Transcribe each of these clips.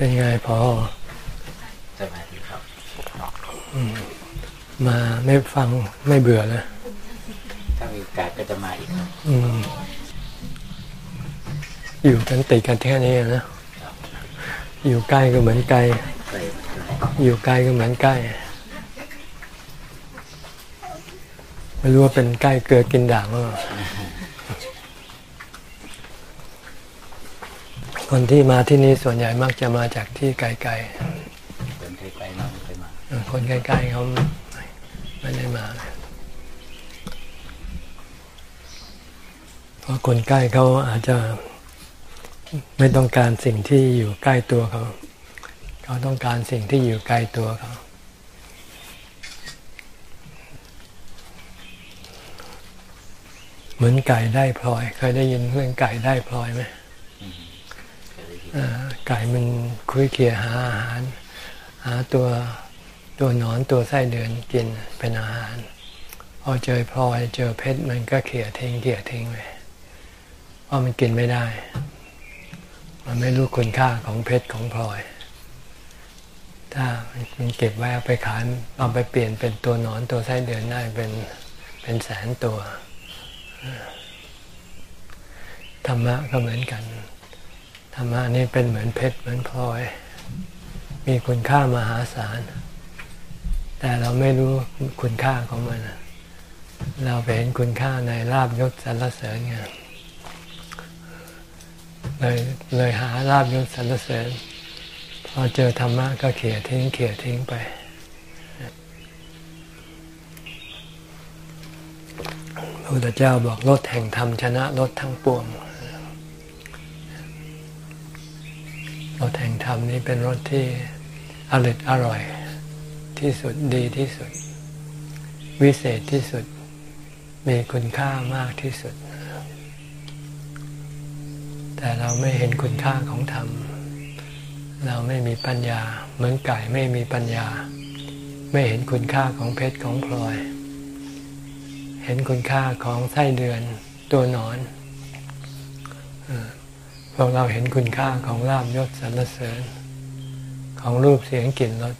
เป็นไงพอสบายดีครับมาไม่ฟังไม่เบื่อเลยถ้ามีโอกาสก็จะมาอีกอยู่กันติดกันแค่นี้นะ อยู่ใกล้ก็เหมือนไกล อยู่ไกลก็เหมือนใกล้ ไม่รู้ว่าเป็นใกล้เกลือกินด่างหรือเปล่า คนที่มาที่นี่ส่วนใหญ่มักจะมาจากที่ไกลๆคนใกล้ๆมาไม่มาคนใกลๆเขาไม่ได้มาเพราะคนใกล้เขาอาจจะไม่ต้องการสิ่งที่อยู่ใกล้ตัวเขา เขาต้องการสิ่งที่อยู่ไกลตัวเขาเหมือนไก่ได้พลอย เคยได้ยินเรื่องไก่ได้พลอยไหม ไก่มันคุยเคียหาอาหาร หาตัวตัวนอนตัวไส้เดือนกินเป็นอาหาร พอเจอพลอยเจอเพชรมันก็เขี่ยทิ้งเขี่ยทิ้งไปเพราะมันกินไม่ได้ มันไม่รู้คุณค่าของเพชรของพลอย ถ้ามันเก็บไว้เอาไปขายเอาไปเปลี่ยนเป็นตัวนอนตัวไส้เดือนได้เป็นเป็นแสนตัวธรรมะก็เหมือนกัน รรมะนี่เป็นเหมือนเพชรเหมือนพลอย มีคุณค่ามหาศาล แต่เราไม่รู้คุณค่าของมัน เราไปเห็นคุณค่าในลาบยศสรรเสริญไงเลยเลยหาลาบยศสรรเสริญ พอเจอธรรมะก็เขี่ยทิ้งเขี่ยทิ้งไป พระพุทธเจ้าบอกรถแห่งธรรมชนะรถทั้งปวง รสแห่งธรรมนี้เป็นรสที่อร่อยอร่อยที่สุดดีที่สุด วิเศษที่สุด มีคุณค่ามากที่สุด แต่เราไม่เห็นคุณค่าของธรรม เราไม่มีปัญญา เหมือนไก่ไม่มีปัญญา ไม่เห็นคุณค่าของเพชรของพลอย เห็นคุณค่าของไส้เดือนตัวหนอน พวกเราเห็นคุณค่าของลาบยศสรรเสริญ ของรูปเสียงกลิ่นรส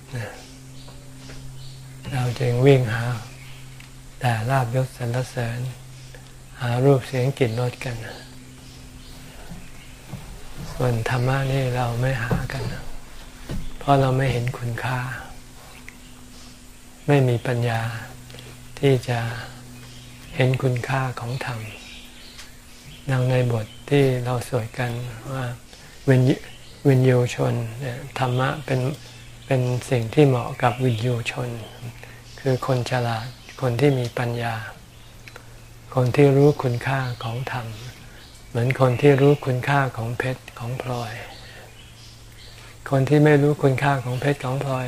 เราจึงวิ่งหา แต่ลาบยศสรรเสริญ หารูปเสียงกลิ่นรสกัน ส่วนธรรมะนี่เราไม่หากัน เพราะเราไม่เห็นคุณค่า ไม่มีปัญญาที่จะเห็นคุณค่าของธรรมดังในบท ที่เราสวดกันว่าวิญวิญโยชนธรรมะเป็นเป็นสิ่งที่เหมาะกับวิญโยชน คือคนฉลาดคนที่มีปัญญา คนที่รู้คุณค่าของธรรม เหมือนคนที่รู้คุณค่าของเพชรของพลอย คนที่ไม่รู้คุณค่าของเพชรของพลอย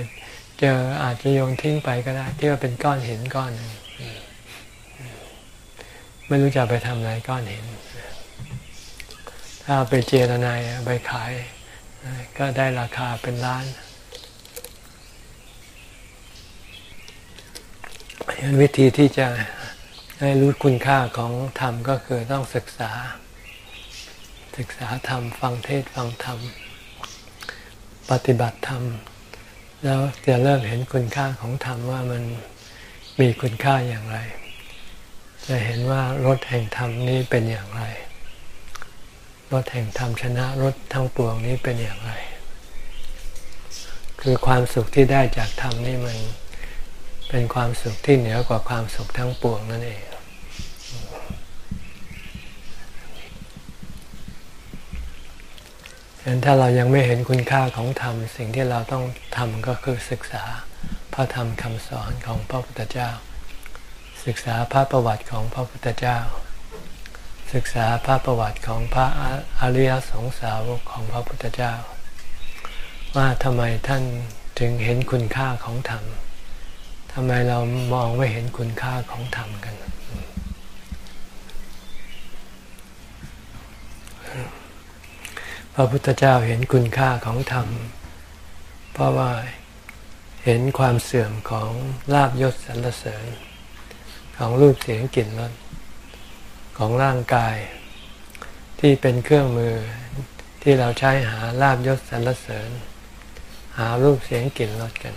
เจออาจจะโยนทิ้งไปก็ได้ที่ว่าเป็นก้อนหินก้อนหนึ่งไม่รู้จะไปทำอะไรก้อนหิน ถ้าไปเจรนายไปขาย ก็ได้ราคาเป็นล้านวิธีที่จะให้รู้คุณค่าของธรรมก็คือต้องศึกษา ศึกษาธรรม ฟังเทศฟังธรรม ปฏิบัติธรรม แล้วจะเริ่มเห็นคุณค่าของธรรมว่ามันมีคุณค่าอย่างไร จะเห็นว่ารถแห่งธรรมนี้เป็นอย่างไร รถแห่งธรรมชนะรถทั้งปวงนี้เป็นอย่างไร คือความสุขที่ได้จากธรรมนี่มันเป็นความสุขที่เหนือกว่าความสุขทั้งปวงนั่นเอง ฉะนั้นถ้าเรายังไม่เห็นคุณค่าของธรรม สิ่งที่เราต้องทำก็คือศึกษาพระธรรมคำสอนของพระพุทธเจ้า ศึกษาพระประวัติของพระพุทธเจ้า ศึกษาพระประวัติของพระอริยสงสาวกของพระพุทธเจ้า ว่าทำไมท่านถึงเห็นคุณค่าของธรรมทำไมเรามองไม่เห็นคุณค่าของธรรมกัน พระพุทธเจ้าเห็นคุณค่าของธรรม เพราะว่าเห็นความเสื่อมของลาบยศสรรเสริญ ของรูปเสียงกลิ่นรส ของร่างกาย ที่เป็นเครื่องมือที่เราใช้หาลาบยศสรรเสริญ หารูปเสียงกลิ่นรสกัน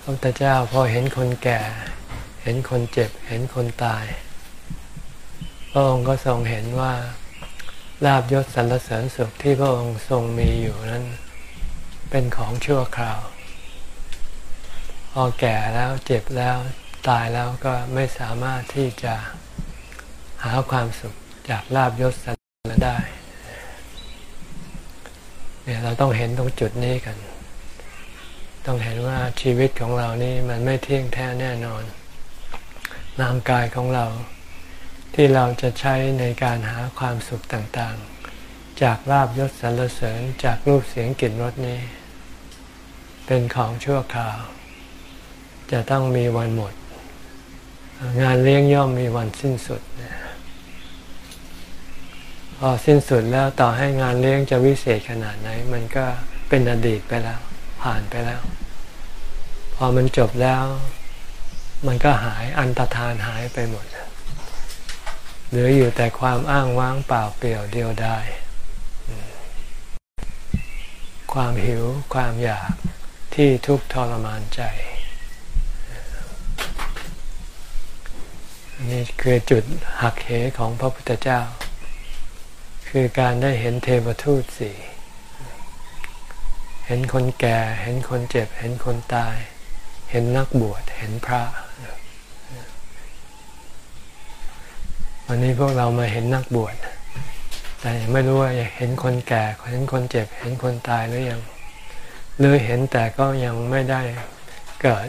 พระพุทธเจ้าพอเห็นคนแก่ เห็นคนเจ็บ เห็นคนตาย พระองค์ก็ทรงเห็นว่าลาบยศสรรเสริญสุขที่พระองค์ทรงมีอยู่นั้นเป็นของชั่วคราว พอแก่แล้วเจ็บแล้วตายแล้วก็ไม่สามารถที่จะ หาความสุขจากลาบยศสรรเสริญได้เนี่ยเราต้องเห็นตรงจุดนี้กัน ต้องเห็นว่าชีวิตของเรานี่มันไม่เที่ยงแท้แน่นอนร่างกายของเรา ที่เราจะใช้ในการหาความสุขต่างๆ จากลาบยศสรรเสริญจากรูปเสียงกลิ่นรสนี้ เป็นของชั่วคราว จะต้องมีวันหมด งานเลี้ยงย่อมมีวันสิ้นสุด พอสิ้นสุดแล้วต่อให้งานเลี้ยงจะวิเศษขนาดไหน มันก็เป็นอดีตไปแล้ว ผ่านไปแล้ว พอมันจบแล้ว มันก็หายอันตรธานหายไปหมดเหลืออยู่แต่ความอ้างว้างเปล่าเปลี่ยวเดียวดายความหิวความอยากที่ทุกทรมานใจ นี่คือจุดหักเหของพระพุทธเจ้า คือการได้เห็นเทวทูตสี่เห็นคนแก่ เห็นคนเจ็บ เห็นคนตาย เห็นนักบวช เห็นพระ วันนี้พวกเรามาเห็นนักบวช แต่ไม่รู้ว่าเห็นคนแก่ เห็นคนเจ็บ เห็นคนตายหรือยัง หรือเห็นแต่ก็ยังไม่ได้เกิด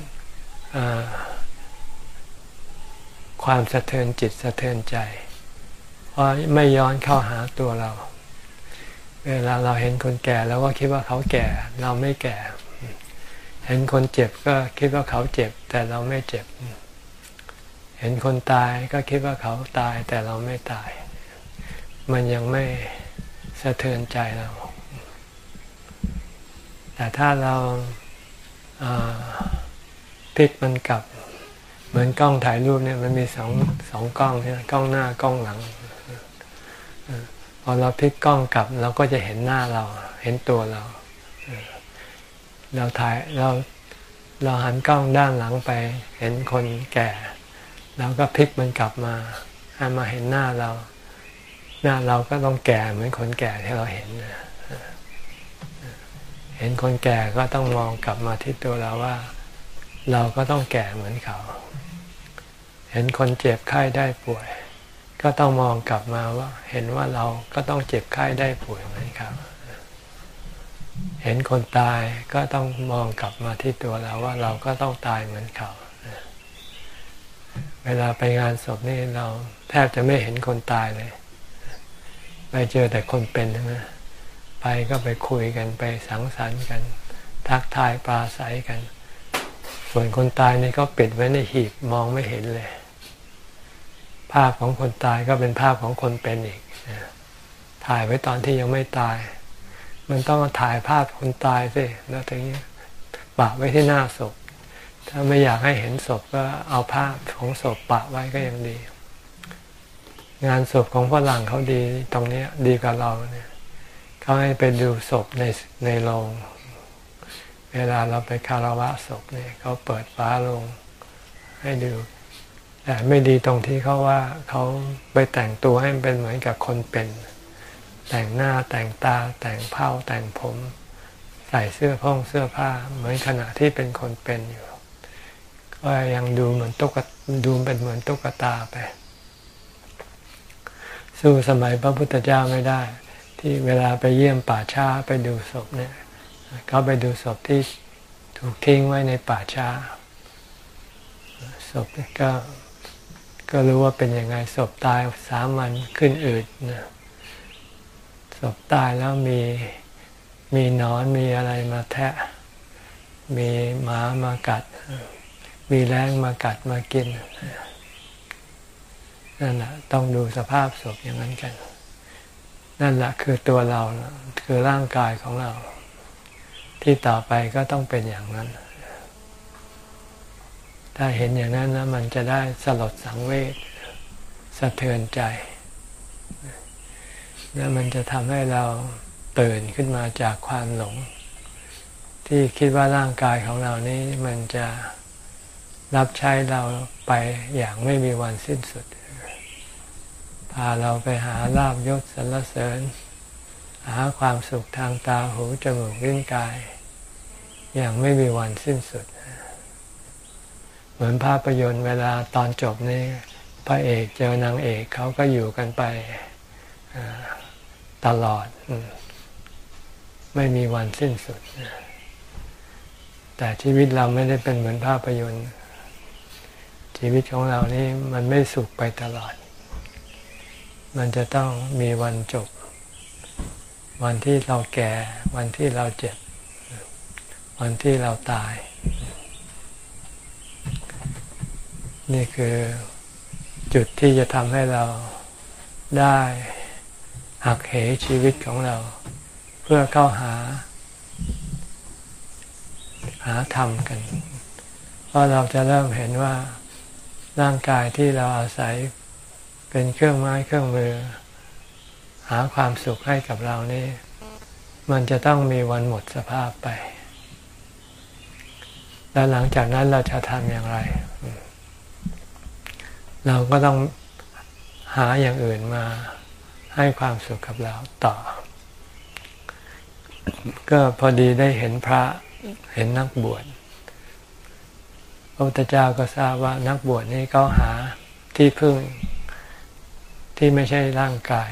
ความสะเทือนจิตสะเทือนใจ เพราะไม่ย้อนเข้าหาตัวเรา เวลาเราเห็นคนแก่เราก็คิดว่าเขาแก่ เราไม่แก่ เห็นคนเจ็บก็คิดว่าเขาเจ็บ แต่เราไม่เจ็บ เห็นคนตายก็คิดว่าเขาตาย แต่เราไม่ตาย มันยังไม่สะเทือนใจเรา แต่ถ้าเราพลิกมันกลับ เหมือนกล้องถ่ายรูปเนี่ยมันมีสองสองกล้องเนี่ยกล้องหน้ากล้องหลัง พอเราพลิกกล้องกลับเราก็จะเห็นหน้าเรา เห็นตัวเรา เราถ่ายเราเราหันกล้องด้านหลังไป เห็นคนแก่เราก็พลิกมันกลับมาให้มาเห็นหน้าเรา หน้าเราก็ต้องแก่เหมือนคนแก่ที่เราเห็นเห็นคนแก่ก็ต้องมองกลับมาที่ตัวเราว่า เราก็ต้องแก่เหมือนเขา เห็นคนเจ็บไข้ได้ป่วย ก็ต้องมองกลับมาว่า เห็นว่าเราก็ต้องเจ็บไข้ได้ป่วยเหมือนเขาเห็นคนตายก็ต้องมองกลับมาที่ตัวเราว่าเราก็ต้องตายเหมือนเขาเวลาไปงานศพนี่เราแทบจะไม่เห็นคนตายเลย ไปเจอแต่คนเป็นนะไปก็ไปคุยกันไปสังสรรค์กัน ทักทายปราศัยกัน ส่วนคนตายนี่ก็ปิดไว้ในหีบมองไม่เห็นเลย ภาพของคนตายก็เป็นภาพของคนเป็นอีก ถ่ายไว้ตอนที่ยังไม่ตาย มันต้องถ่ายภาพคนตายสิแล้วทีนี้ปะไว้ที่หน้าศพ ถ้าไม่อยากให้เห็นศพก็เอาภาพของศพปะไว้ก็ยังดี งานศพของฝรั่งเขาดีตรงนี้ดีกว่าเราเนี่ยเขาให้ไปดูศพในในโรงเวลาเราไปคารวะศพเนี่ยเขาเปิดฟ้าลงให้ดู แต่ไม่ดีตรงที่เขาว่าเขาไปแต่งตัวให้เป็นเหมือนกับคนเป็น แต่งหน้าแต่งตาแต่งเผ้าแต่งผม ใส่เสื้อผ้องเสื้อผ้า เหมือนขณะที่เป็นคนเป็นอยู่ ก็ยังดูเหมือนตุ๊กดูเป็นเหมือนตุ๊กตาไป สู้สมัยพระพุทธเจ้าไม่ได้ ที่เวลาไปเยี่ยมป่าช้าไปดูศพเนี่ยเขาไปดูศพที่ถูกทิ้งไว้ในป่าช้าศพก็ ก็รู้ว่าเป็นยังไงศพตายสามวันขึ้นอืดนะศพตายแล้วมีมีนอนมีอะไรมาแทะ มีหมามากัด มีแรงมากัดมากินนั่นแหละต้องดูสภาพศพอย่างนั้นกัน นั่นแหละคือตัวเราคือร่างกายของเรา ที่ต่อไปก็ต้องเป็นอย่างนั้น ถ้าเห็นอย่างนั้นนะมันจะได้สลดสังเวชสะเทือนใจ แล้วมันจะทำให้เราตื่นขึ้นมาจากความหลง ที่คิดว่าร่างกายของเรานี้มันจะรับใช้เราไปอย่างไม่มีวันสิ้นสุด พาเราไปหาลาบยศสรรเสริญ หาความสุขทางตาหูจมูกลิ้นกาย อย่างไม่มีวันสิ้นสุด เหมือนภาพยนตร์เวลาตอนจบนี่พระเอกเจอนางเอกเขาก็อยู่กันไปตลอด ไม่มีวันสิ้นสุด แต่ชีวิตเราไม่ได้เป็นเหมือนภาพยนตร์ ชีวิตของเรานี่มันไม่สุขไปตลอด มันจะต้องมีวันจบ วันที่เราแก่ วันที่เราเจ็บ วันที่เราตาย นี่คือจุดที่จะทำให้เราได้หักเหชีวิตของเรา เพื่อเข้าหา หาธรรมกัน เพราะเราจะเริ่มเห็นว่าร่างกายที่เราอาศัยเป็นเครื่องไม้เครื่องมือ หาความสุขให้กับเรานี่ มันจะต้องมีวันหมดสภาพไป แล้วหลังจากนั้นเราจะทำอย่างไร เราก็ต้องหาอย่างอื่นมาให้ความสุขกับเราต่อ ก็พอดีได้เห็นพระเห็นนักบวชพระพุทธเจ้าก็ทราบว่านักบวชนี้เขาหาที่พึ่งที่ไม่ใช่ร่างกาย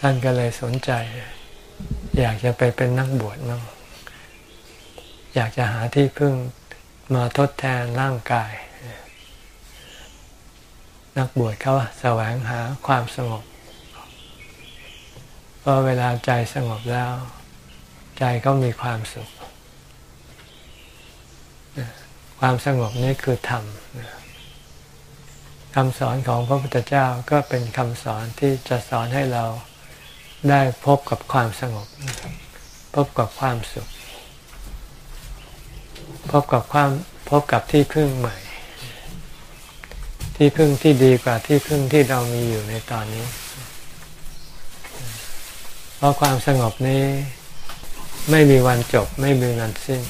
ท่านก็เลยสนใจ อยากจะไปเป็นนักบวชมั้งอยากจะหาที่พึ่ง มาทดแทนร่างกาย นักบวชเขาแสวงหาความสงบเพราะเวลาใจสงบแล้ว ใจก็มีความสุข ความสงบนี้คือธรรมคำสอนของพระพุทธเจ้าก็เป็นคำสอนที่จะสอนให้เราได้พบกับความสงบ พบกับความสุข พบกับความพบกับที่พึ่งใหม่ ที่พึ่งที่ดีกว่าที่พึ่งที่เรามีอยู่ในตอนนี้ เพราะความสงบนี้ไม่มีวันจบไม่มีวันสิ้น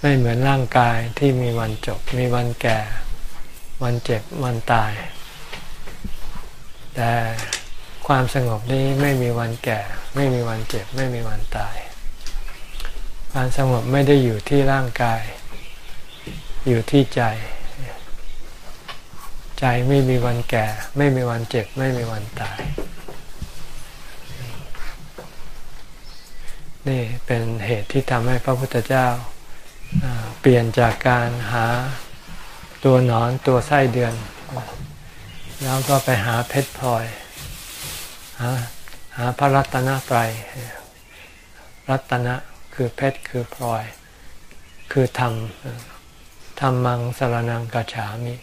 ไม่เหมือนร่างกายที่มีวันจบ มีวันแก่ วันเจ็บ วันตาย แต่ ความสงบนี้ไม่มีวันแก่ ไม่มีวันเจ็บ ไม่มีวันตาย ความสงบไม่ได้อยู่ที่ร่างกาย อยู่ที่ใจ ใจไม่มีวันแก่ ไม่มีวันเจ็บ ไม่มีวันตาย นี่เป็นเหตุที่ทำให้พระพุทธเจ้าเปลี่ยนจากการหาตัวหนอนตัวไส้เดือน แล้วก็ไปหาเพชรพลอยาหาพระรัตนตรัยรัตนะคือเพชรคือพลอย คือธรรมธรรมังสารนังกัจฉามิ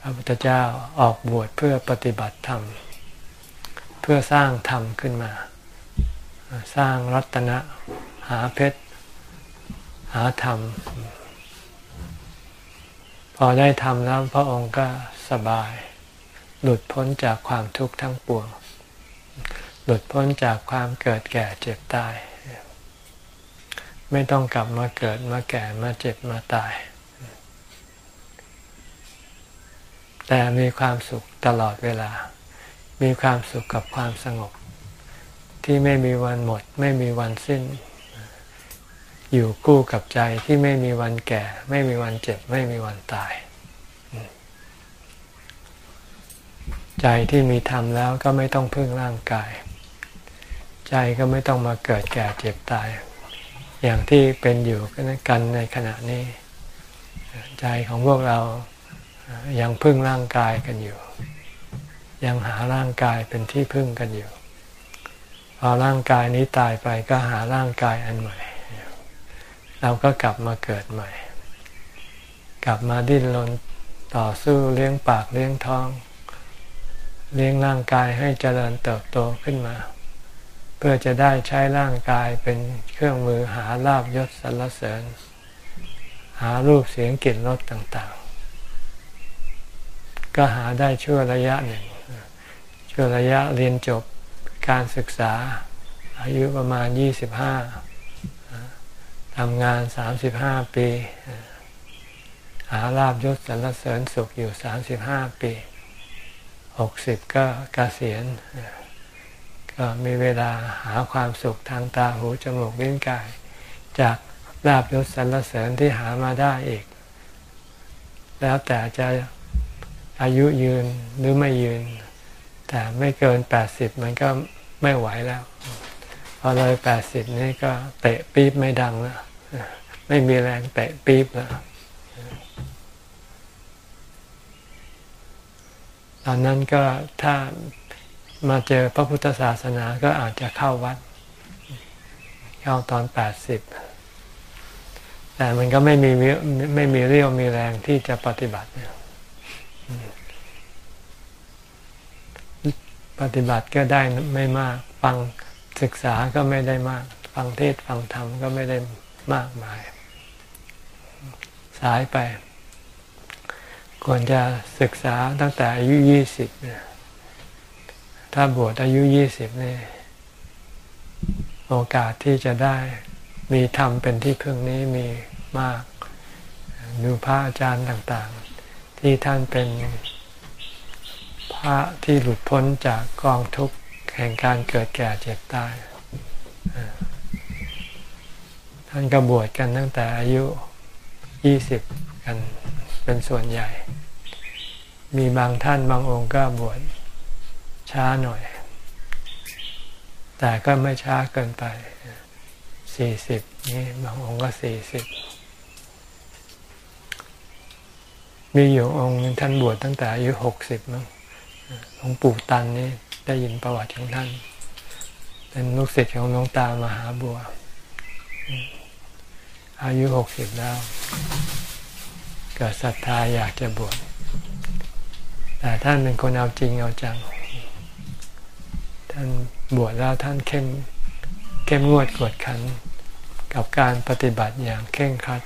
พระพุทธเจ้าออกบวชเพื่อปฏิบัติธรรม เพื่อสร้างธรรมขึ้นมา สร้างรัตนะหาเพชร หาธรรม พอได้ทำแล้วพระองค์ก็สบาย หลุดพ้นจากความทุกข์ทั้งปวง หลุดพ้นจากความเกิดแก่เจ็บตาย ไม่ต้องกลับมาเกิดมาแก่มาเจ็บมาตาย แต่มีความสุขตลอดเวลา มีความสุขกับความสงบ ที่ไม่มีวันหมด ไม่มีวันสิ้น อยู่กู้กับใจที่ไม่มีวันแก่ ไม่มีวันเจ็บ ไม่มีวันตาย ใจที่มีธรรมแล้วก็ไม่ต้องพึ่งร่างกาย ใจก็ไม่ต้องมาเกิดแก่เจ็บตาย อย่างที่เป็นอยู่กันในขณะนี้ ใจของพวกเรายังพึ่งร่างกายกันอยู่ ยังหาร่างกายเป็นที่พึ่งกันอยู่พอร่างกายนี้ตายไปก็หาร่างกายอันใหม่ เราก็กลับมาเกิดใหม่ กลับมาดิ้นรนต่อสู้เลี้ยงปากเลี้ยงท้อง เลี้ยงร่างกายให้เจริญเติบโตขึ้นมา เพื่อจะได้ใช้ร่างกายเป็นเครื่องมือหาลาบยศสรรเสริญ หารูปเสียงกลิ่นรสต่างๆ ก็หาได้ชั่วระยะหนึ่งชั่วระยะเรียนจบการศึกษา อายุประมาณยี่สิบห้าทำงานสามสิบห้าปี หาลาบยศสรรเสริญสุขอยู่สามสิบห้าปี หกสิบก็กเกษียณก็มีเวลาหาความสุขทางตาหูจมูกลิ้นกาย จากลาบยศสรรเสริญที่หามาได้อีก แล้วแต่จะอายุยืนหรือไม่ยืน แต่ไม่เกินแปดสิบมันก็ไม่ไหวแล้ว พอเลยแปดสิบนี่ก็เตะปี๊บไม่ดังแล้วไม่มีแรงเตะปี๊บแล้ว ตอนนั้นก็ถ้ามาเจอพระพุทธศาสนาก็อาจจะเข้าวัด เข้าตอนแปดสิบแต่มันก็ไม่มีไม่มีเรี่ยวมีแรงที่จะปฏิบัติ ปฏิบัติก็ได้ไม่มาก ฟังศึกษาก็ไม่ได้มาก ฟังเทศฟังธรรมก็ไม่ได้มากมาย สายไป ควรจะศึกษาตั้งแต่อายุยี่สิบเนี่ยถ้าบวชอายุยี่สิบนี่โอกาสที่จะได้มีธรรมเป็นที่พึ่งนี้มีมาก ดูพระอาจารย์ต่างๆ ที่ท่านเป็นพระที่หลุดพ้นจากกองทุกข์แห่งการเกิดแก่เจ็บตาย ท่านก็บวชกันตั้งแต่อายุยี่สิบกัน เป็นส่วนใหญ่ มีบางท่านบางองค์ก็บวชช้าหน่อย แต่ก็ไม่ช้าเกินไปสี่สิบนี่บางองค์ก็สี่สิบมีอยู่องค์ท่านบวชตั้งแต่อายุหกสิบมั้งหลวงปู่ตันนี่ได้ยินประวัติของท่าน เป็นลูกศิษย์ของหลวงตามหาบัว อายุหกสิบแล้ว เกิดศรัทธาอยากจะบวชแต่ท่านเป็นคนเอาจริงเอาจัง ท่านบวชแล้วท่านเข้มเข้มงวดกวดขัน กับการปฏิบัติอย่างเข่งครัด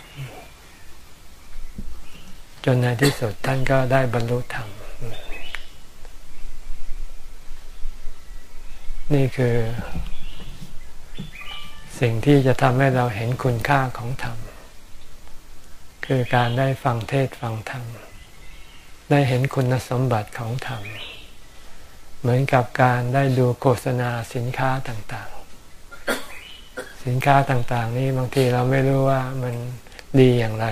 จนในที่สุดท่านก็ได้บรรลุธรรม นี่คือ สิ่งที่จะทำให้เราเห็นคุณค่าของธรรม คือการได้ฟังเทศฟังธรรม ได้เห็นคุณสมบัติของธรรม เหมือนกับการได้ดูโฆษณาสินค้าต่างๆ สินค้าต่างๆ นี่บางทีเราไม่รู้ว่ามันดีอย่างไร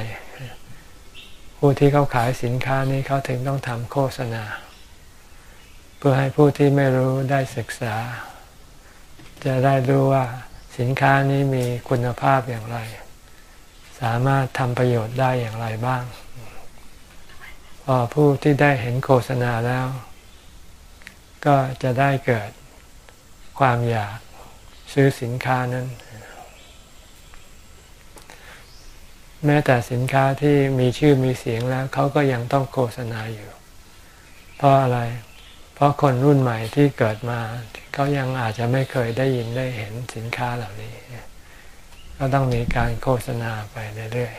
ผู้ที่เขาขายสินค้านี้เขาถึงต้องทำโฆษณา เพื่อให้ผู้ที่ไม่รู้ได้ศึกษา จะได้รู้ว่าสินค้านี้มีคุณภาพอย่างไร สามารถทำประโยชน์ได้อย่างไรบ้าง พอผู้ที่ได้เห็นโฆษณาแล้ว ก็จะได้เกิดความอยากซื้อสินค้านั้น แม้แต่สินค้าที่มีชื่อมีเสียงแล้วเขาก็ยังต้องโฆษณาอยู่ เพราะอะไร เพราะคนรุ่นใหม่ที่เกิดมาเขายังอาจจะไม่เคยได้ยินได้เห็นสินค้าเหล่านี้ ก็ต้องมีการโฆษณาไปเรื่อย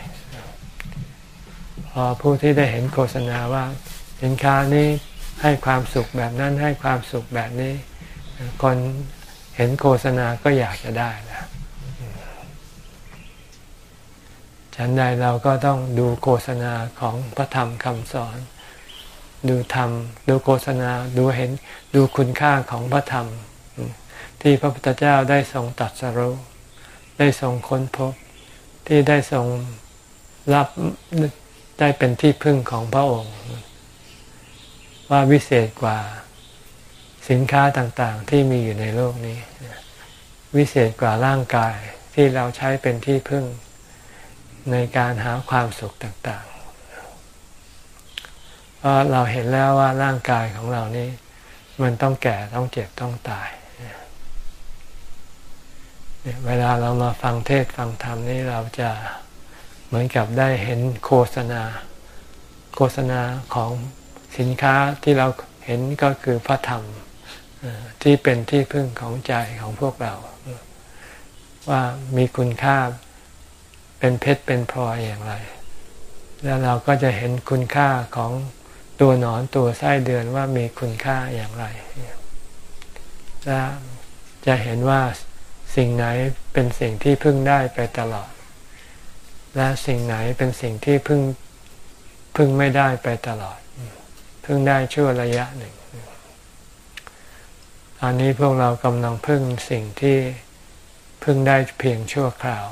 ๆพอผู้ที่ได้เห็นโฆษณาว่า สินค้านี้ให้ความสุขแบบนั้นให้ความสุขแบบนี้ คนเห็นโฆษณาก็อยากจะได้นะฉันใดเราก็ต้องดูโฆษณาของพระธรรมคำสอน ดูธรรม ดูโฆษณาดูเห็นดูคุณค่าของพระธรรม ที่พระพุทธเจ้าได้ทรงตัดสรุ ได้ทรงค้นพบ ที่ได้ทรงรับได้เป็นที่พึ่งของพระองค์ ว่าวิเศษกว่าสินค้าต่างๆที่มีอยู่ในโลกนี้ วิเศษกว่าร่างกายที่เราใช้เป็นที่พึ่งในการหาความสุขต่างๆเพราะเราเห็นแล้วว่าร่างกายของเรานี้ มันต้องแก่ต้องเจ็บต้องตาย เวลาเรามาฟังเทศฟังธรรมนี้เราจะเหมือนกับได้เห็นโฆษณา โฆษณาของสินค้าที่เราเห็นก็คือพระธรรมที่เป็นที่พึ่งของใจของพวกเรา ว่ามีคุณค่าเป็นเพชรเป็นพลอยอย่างไร แล้วเราก็จะเห็นคุณค่าของตัวหนอนตัวไส้เดือนว่ามีคุณค่าอย่างไรและจะเห็นว่า สิ่งไหนเป็นสิ่งที่พึ่งได้ไปตลอด และสิ่งไหนเป็นสิ่งที่พึ่งพึ่งไม่ได้ไปตลอด พึ่งได้ชั่วระยะหนึ่งตอนนี้พวกเรากำลังพึ่งสิ่งที่พึ่งได้เพียงชั่วคราว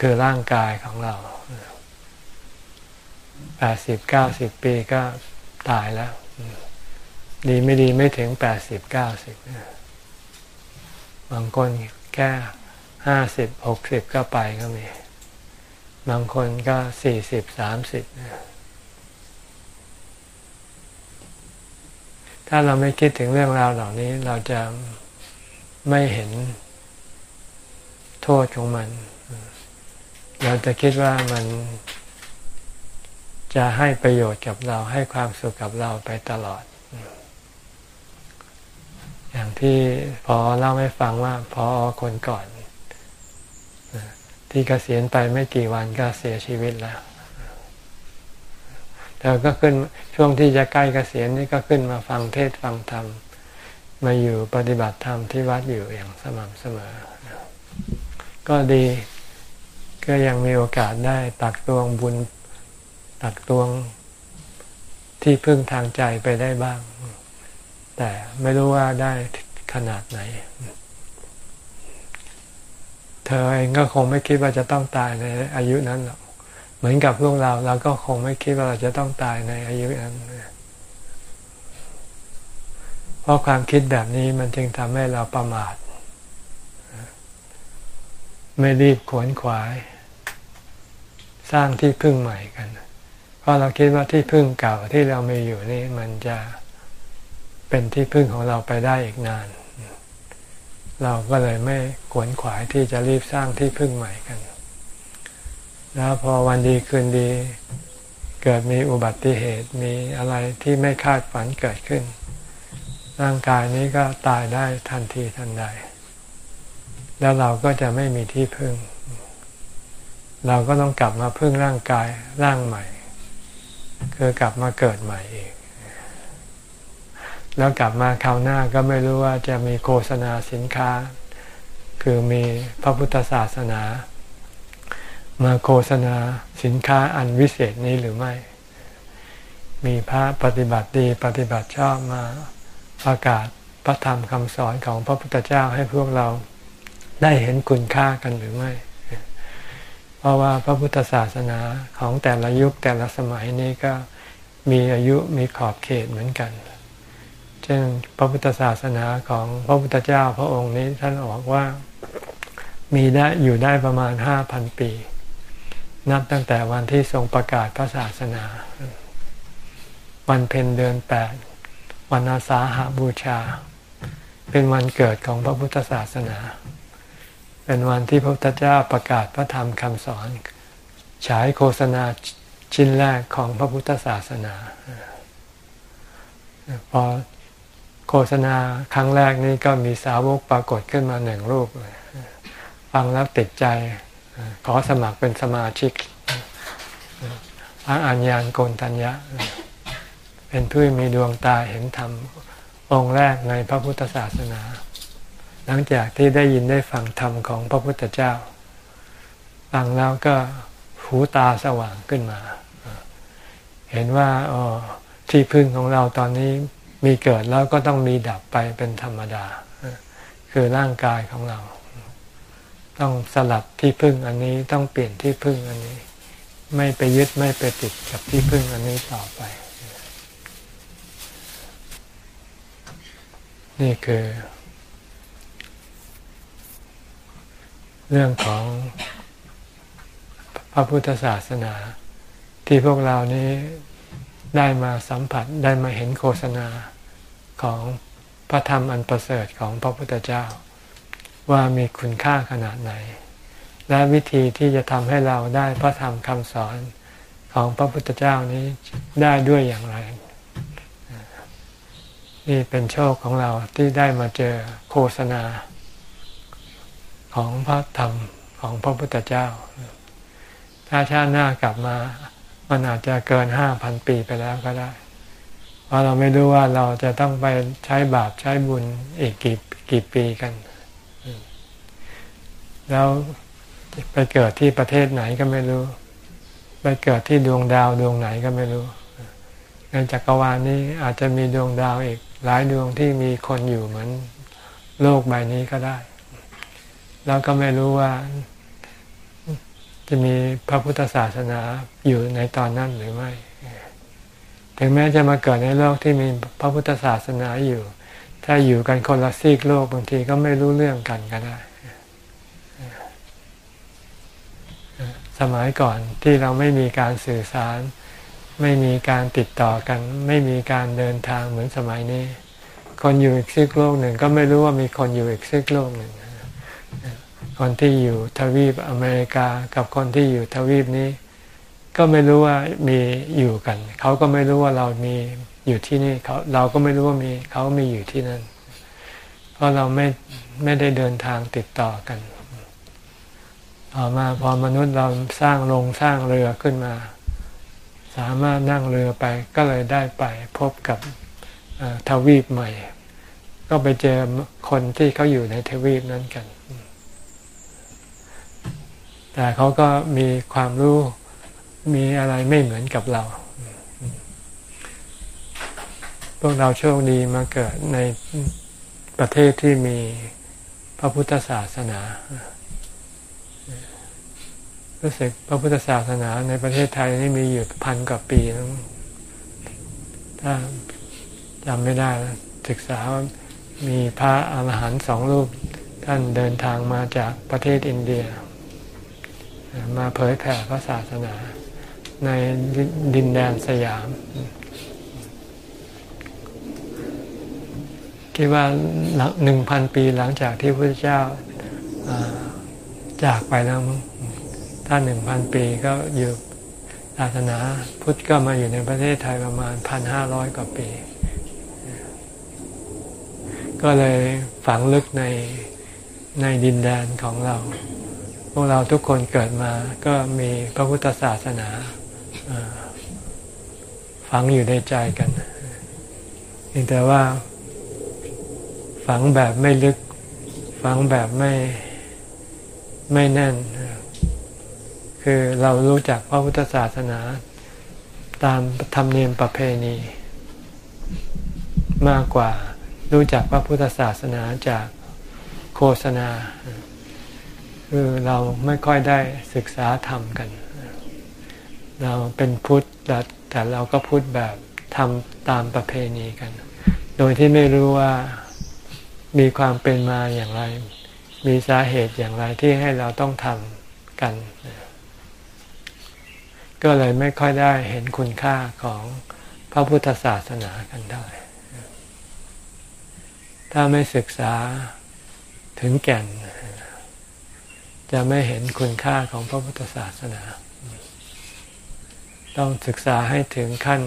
คือร่างกายของเราแปดสิบเก้าสิบปีก็ตายแล้ว ดีไม่ดีไม่ถึงแปดสิบเก้าสิบ บางคนแค่ห้าสิบหกสิบก็ไปก็มี บางคนก็สี่สิบสามสิบถ้าเราไม่คิดถึงเรื่องราวเหล่านี้เราจะไม่เห็นโทษของมัน เราจะคิดว่ามันจะให้ประโยชน์กับเราให้ความสุขกับเราไปตลอด อย่างที่พอเล่าให้ฟังว่าพอคนก่อน ที่เกษียณไปไม่กี่วันก็เสียชีวิตแล้วแต่ก็ขึ้นช่วงที่จะใกล้เกษียณนี่ก็ขึ้นมาฟังเทศฟังธรรม มาอยู่ปฏิบัติธรรมที่วัดอยู่อย่างสม่ำเสมอ ก็ดีก็ยังมีโอกาสได้ตักตวงบุญ ตักตวงที่พึ่งทางใจไปได้บ้าง แต่ไม่รู้ว่าได้ขนาดไหน เธอเองก็คงไม่คิดว่าจะต้องตายในอายุนั้นหรอกเหมือนกับพวกเราเราก็คงไม่คิดว่าเราจะต้องตายในอายุนั้นเพราะความคิดแบบนี้มันจึงทำให้เราประมาท ไม่รีบขวนขวาย สร้างที่พึ่งใหม่กัน เพราะเราคิดว่าที่พึ่งเก่าที่เรามีอยู่นี่มันจะ เป็นที่พึ่งของเราไปได้อีกนาน เราก็เลยไม่ขวนขวายที่จะรีบสร้างที่พึ่งใหม่กัน แล้วพอวันดีคืนดี เกิดมีอุบัติเหตุมีอะไรที่ไม่คาดฝันเกิดขึ้น ร่างกายนี้ก็ตายได้ทันทีทันใด แล้วเราก็จะไม่มีที่พึ่ง เราก็ต้องกลับมาพึ่งร่างกายร่างใหม่ คือกลับมาเกิดใหม่อีก แล้วกลับมาคราวหน้าก็ไม่รู้ว่าจะมีโฆษณาสินค้า คือมีพระพุทธศาสนา มาโฆษณาสินค้าอันวิเศษนี้หรือไม่ มีพระปฏิบัติดีปฏิบัติชอบมาประกาศพระธรรมคำสอนของพระพุทธเจ้าให้พวกเราได้เห็นคุณค่ากันหรือไม่ เพราะว่าพระพุทธศาสนาของแต่ละยุคแต่ละสมัยนี้ก็มีอายุมีขอบเขตเหมือนกัน ช่นพระพุทธศาสนาของพระพุทธเจ้าพระองค์นี้ท่านบอกว่ามีได้อยู่ได้ประมาณห้าพันปี นับตั้งแต่วันที่ทรงประกาศพระศาสนา วันเพ็ญเดือนแปดวันอาสาหาบูชา เป็นวันเกิดของพระพุทธศาสนา เป็นวันที่พระพุทธเจ้าประกาศพระธรรมคำสอน ฉายโฆษณาชิ้นแรกของพระพุทธศาสนาพอ โฆษณาครั้งแรกนี้ก็มีสาวกปรากฏขึ้นมาหนึ่งรูป ฟังแล้วติดใจ ขอสมัครเป็นสมาชิกพระอัญญาณโกนทัญญะ เป็นผู้มีดวงตาเห็นธรรม องค์แรกในพระพุทธศาสนา หลังจากที่ได้ยินได้ฟังธรรมของพระพุทธเจ้า ฟังแล้วก็หูตาสว่างขึ้นมา เห็นว่าอ๋อที่พึ่งของเราตอนนี้ มีเกิดแล้วก็ต้องมีดับไปเป็นธรรมดา คือร่างกายของเรา ต้องสลัดที่พึ่งอันนี้ต้องเปลี่ยนที่พึ่งอันนี้ ไม่ไปยึดไม่ไปติดกับที่พึ่งอันนี้ต่อไป นี่คือ เรื่องของพระพุทธศาสนาที่พวกเรานี้ ได้มาสัมผัสได้มาเห็นโฆษณาของพระธรรมอันประเสริฐของพระพุทธเจ้า ว่ามีคุณค่าขนาดไหน และวิธีที่จะทำให้เราได้พระธรรมคำสอนของพระพุทธเจ้านี้ได้ด้วยอย่างไร นี่เป็นโชคของเราที่ได้มาเจอโฆษณา ของพระธรรมของพระพุทธเจ้า ถ้าชาติหน้ากลับมา มันอาจจะเกินห้าพันปีไปแล้วก็ได้เพราะเราไม่รู้ว่าเราจะต้องไปใช้บาปใช้บุญอีกกี่กี่ปีกัน แล้วไปเกิดที่ประเทศไหนก็ไม่รู้ ไปเกิดที่ดวงดาวดวงไหนก็ไม่รู้ ในจักรวาลนี้อาจจะมีดวงดาวอีกหลายดวงที่มีคนอยู่เหมือนโลกใบนี้ก็ได้ แล้วก็ไม่รู้ว่า จะมีพระพุทธศาสนาอยู่ในตอนนั้นหรือไม่ ถึงแม้จะมาเกิดในโลกที่มีพระพุทธศาสนาอยู่ ถ้าอยู่กันคนละซีกโลกบางทีก็ไม่รู้เรื่องกันก็ได้ สมัยก่อนที่เราไม่มีการสื่อสาร ไม่มีการติดต่อกัน ไม่มีการเดินทางเหมือนสมัยนี้ คนอยู่อีกซีกโลกหนึ่งก็ไม่รู้ว่ามีคนอยู่อีกซีกโลกหนึ่ง คนที่อยู่ทวีปอเมริกากับคนที่อยู่ทวีปนี้ ก็ไม่รู้ว่ามีอยู่กัน เขาก็ไม่รู้ว่าเรามีอยู่ที่นี่เขาเราก็ไม่รู้ว่ามีเขามีอยู่ที่นั่น เพราะเราไม่ไม่ได้เดินทางติดต่อกันต่อมาพอมนุษย์เราสร้างโรงสร้างเรือขึ้นมา สามารถนั่งเรือไปก็เลยได้ไปพบกับทวีปใหม่ ก็ไปเจอคนที่เขาอยู่ในทวีปนั้นกัน แต่เขาก็มีความรู้มีอะไรไม่เหมือนกับเรา พวกเราโชคดีมาเกิดในประเทศที่มีพระพุทธศาสนา รู้สึกพระพุทธศาสนาในประเทศไทยนี่มีอยู่พันกว่าปีแล้วถ้าจำไม่ได้ศึกษาว่ามีพระอาหารหันต์สองรูปท่านเดินทางมาจากประเทศอินเดีย มาเผยแผ่พระศาสนาในดินแดนสยาม คิดว่าหนึ่งพันปีหลังจากที่พระเจ้าจากไปแล้วถ้าหนึ่งพันปีก็อยู่ศาสนาพุทธก็มาอยู่ในประเทศไทยประมาณพันห้าร้อยกว่าปี ก็เลยฝังลึกในในดินแดนของเรา วกเราทุกคนเกิดมาก็มีพระพุทธศาสนาฝังอยู่ในใจกันแต่ว่า ฝังแบบไม่ลึก ฝังแบบไม่ไม่แน่น คือเรารู้จักพระพุทธศาสนา ตามธรรมเนียมประเพณี มากกว่ารู้จักพระพุทธศาสนาจากโฆษณา คือเราไม่ค่อยได้ศึกษาธรรมกัน เราเป็นพุทธแต่เราก็พุทธแบบทำตามประเพณีกัน โดยที่ไม่รู้ว่ามีความเป็นมาอย่างไร มีสาเหตุอย่างไรที่ให้เราต้องทำกัน ก็เลยไม่ค่อยได้เห็นคุณค่าของพระพุทธศาสนากันได้ถ้าไม่ศึกษาถึงแก่น จะไม่เห็นคุณค่าของพระพุทธศาสนา ต้องศึกษาให้ถึงขั้น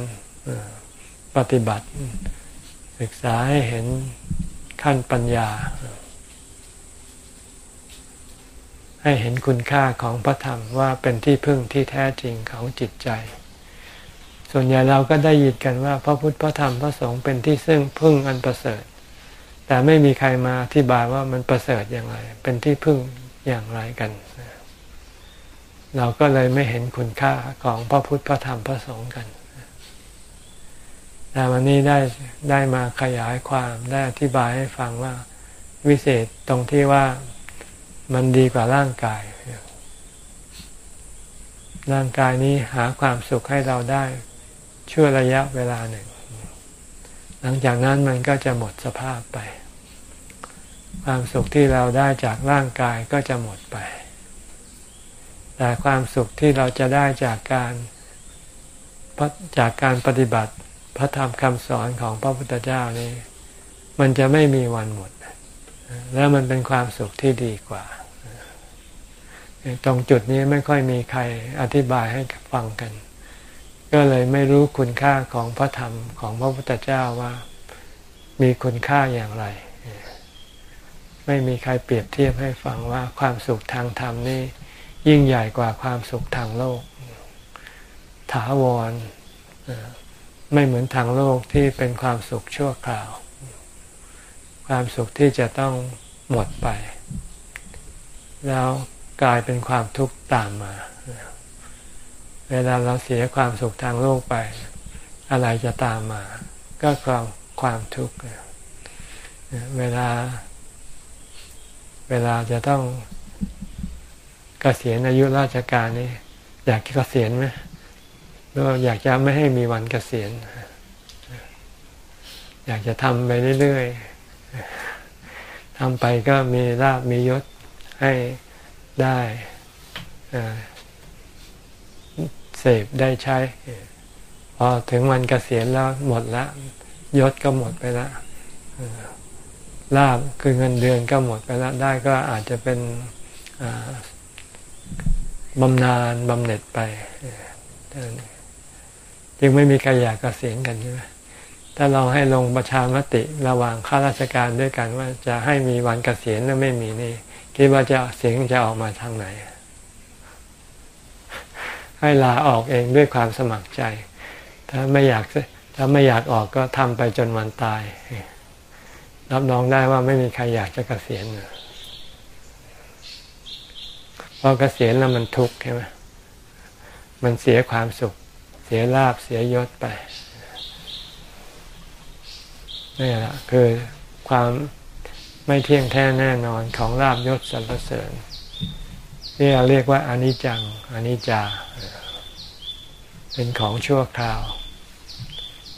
ปฏิบัติ ศึกษาให้เห็นขั้นปัญญา ให้เห็นคุณค่าของพระธรรมว่าเป็นที่พึ่งที่แท้จริงของจิตใจ ส่วนใหญ่เราก็ได้ยินกันว่า พระพุทธพระธรรมพระสงฆ์เป็นที่ซึ่งพึ่งอันประเสริฐ แต่ไม่มีใครมาอธิบายว่ามันประเสริฐอย่างไร เป็นที่พึ่ง อย่างไรกัน เราก็เลยไม่เห็นคุณค่าของพระพุทธพระธรรมพระสงฆ์กันแต่วันนี้ได้ได้มาขยายความได้อธิบายให้ฟังว่าวิเศษตรงที่ว่ามันดีกว่าร่างกาย ร่างกายนี้หาความสุขให้เราได้ชั่วระยะเวลาหนึ่ง หลังจากนั้นมันก็จะหมดสภาพไป ความสุขที่เราได้จากร่างกายก็จะหมดไป แต่ความสุขที่เราจะได้จากการจากการปฏิบัติพระธรรมคำสอนของพระพุทธเจ้านี้ มันจะไม่มีวันหมด แล้วมันเป็นความสุขที่ดีกว่า ตรงจุดนี้ไม่ค่อยมีใครอธิบายให้ฟังกัน ก็เลยไม่รู้คุณค่าของพระธรรมของพระพุทธเจ้าว่ามีคุณค่าอย่างไร ไม่มีใครเปรียบเทียบให้ฟังว่าความสุขทางธรรมนี่ยิ่งใหญ่กว่าความสุขทางโลกทถาวรไม่เหมือนทางโลกที่เป็นความสุขชั่วคราว ความสุขที่จะต้องหมดไป แล้วกลายเป็นความทุกข์ตามมา เวลาเราเสียความสุขทางโลกไป อะไรจะตามมา ก็ความความทุกข์เวลา เวลาจะต้องกเกษียณอายุราชการนี่อยากเกษียณไหมหรืออยากจะไม่ให้มีวันเกษียณ อยากจะทำไปเรื่อยๆทำไปก็มีลาบมียศให้ได้เสพได้ใช้ พอถึงวันเกษียณแล้วหมดละยศก็หมดไปละ ลาบคือเงินเดือนก็หมดไปแล้วได้ก็อาจจะเป็นบำนาญบำเหน็จไปจึงไม่มีใครอยากเกษียณกันใช่ไหมถ้าเราให้ลงประชามติระหว่างข้าราชการด้วยกันว่าจะให้มีวันเกษียณหรือไม่มีนี่ คิดว่าจะเสียงจะออกมาทางไหน ให้ลาออกเองด้วยความสมัครใจ ถ้าไม่อยากถ้าไม่อยากออกก็ทำไปจนวันตาย รับรองได้ว่าไม่มีใครอยากจะเกษียณเพอเกษียณแล้วมันทุกข์ใช่ไหมมันเสียความสุข เสียลาบเสียยศไปนี่แหละคือความไม่เที่ยงแท้แน่นอนของลาบยศสรรเสริญนี่เราเรียกว่าอนิจจังอนิจจา เป็นของชั่วคราว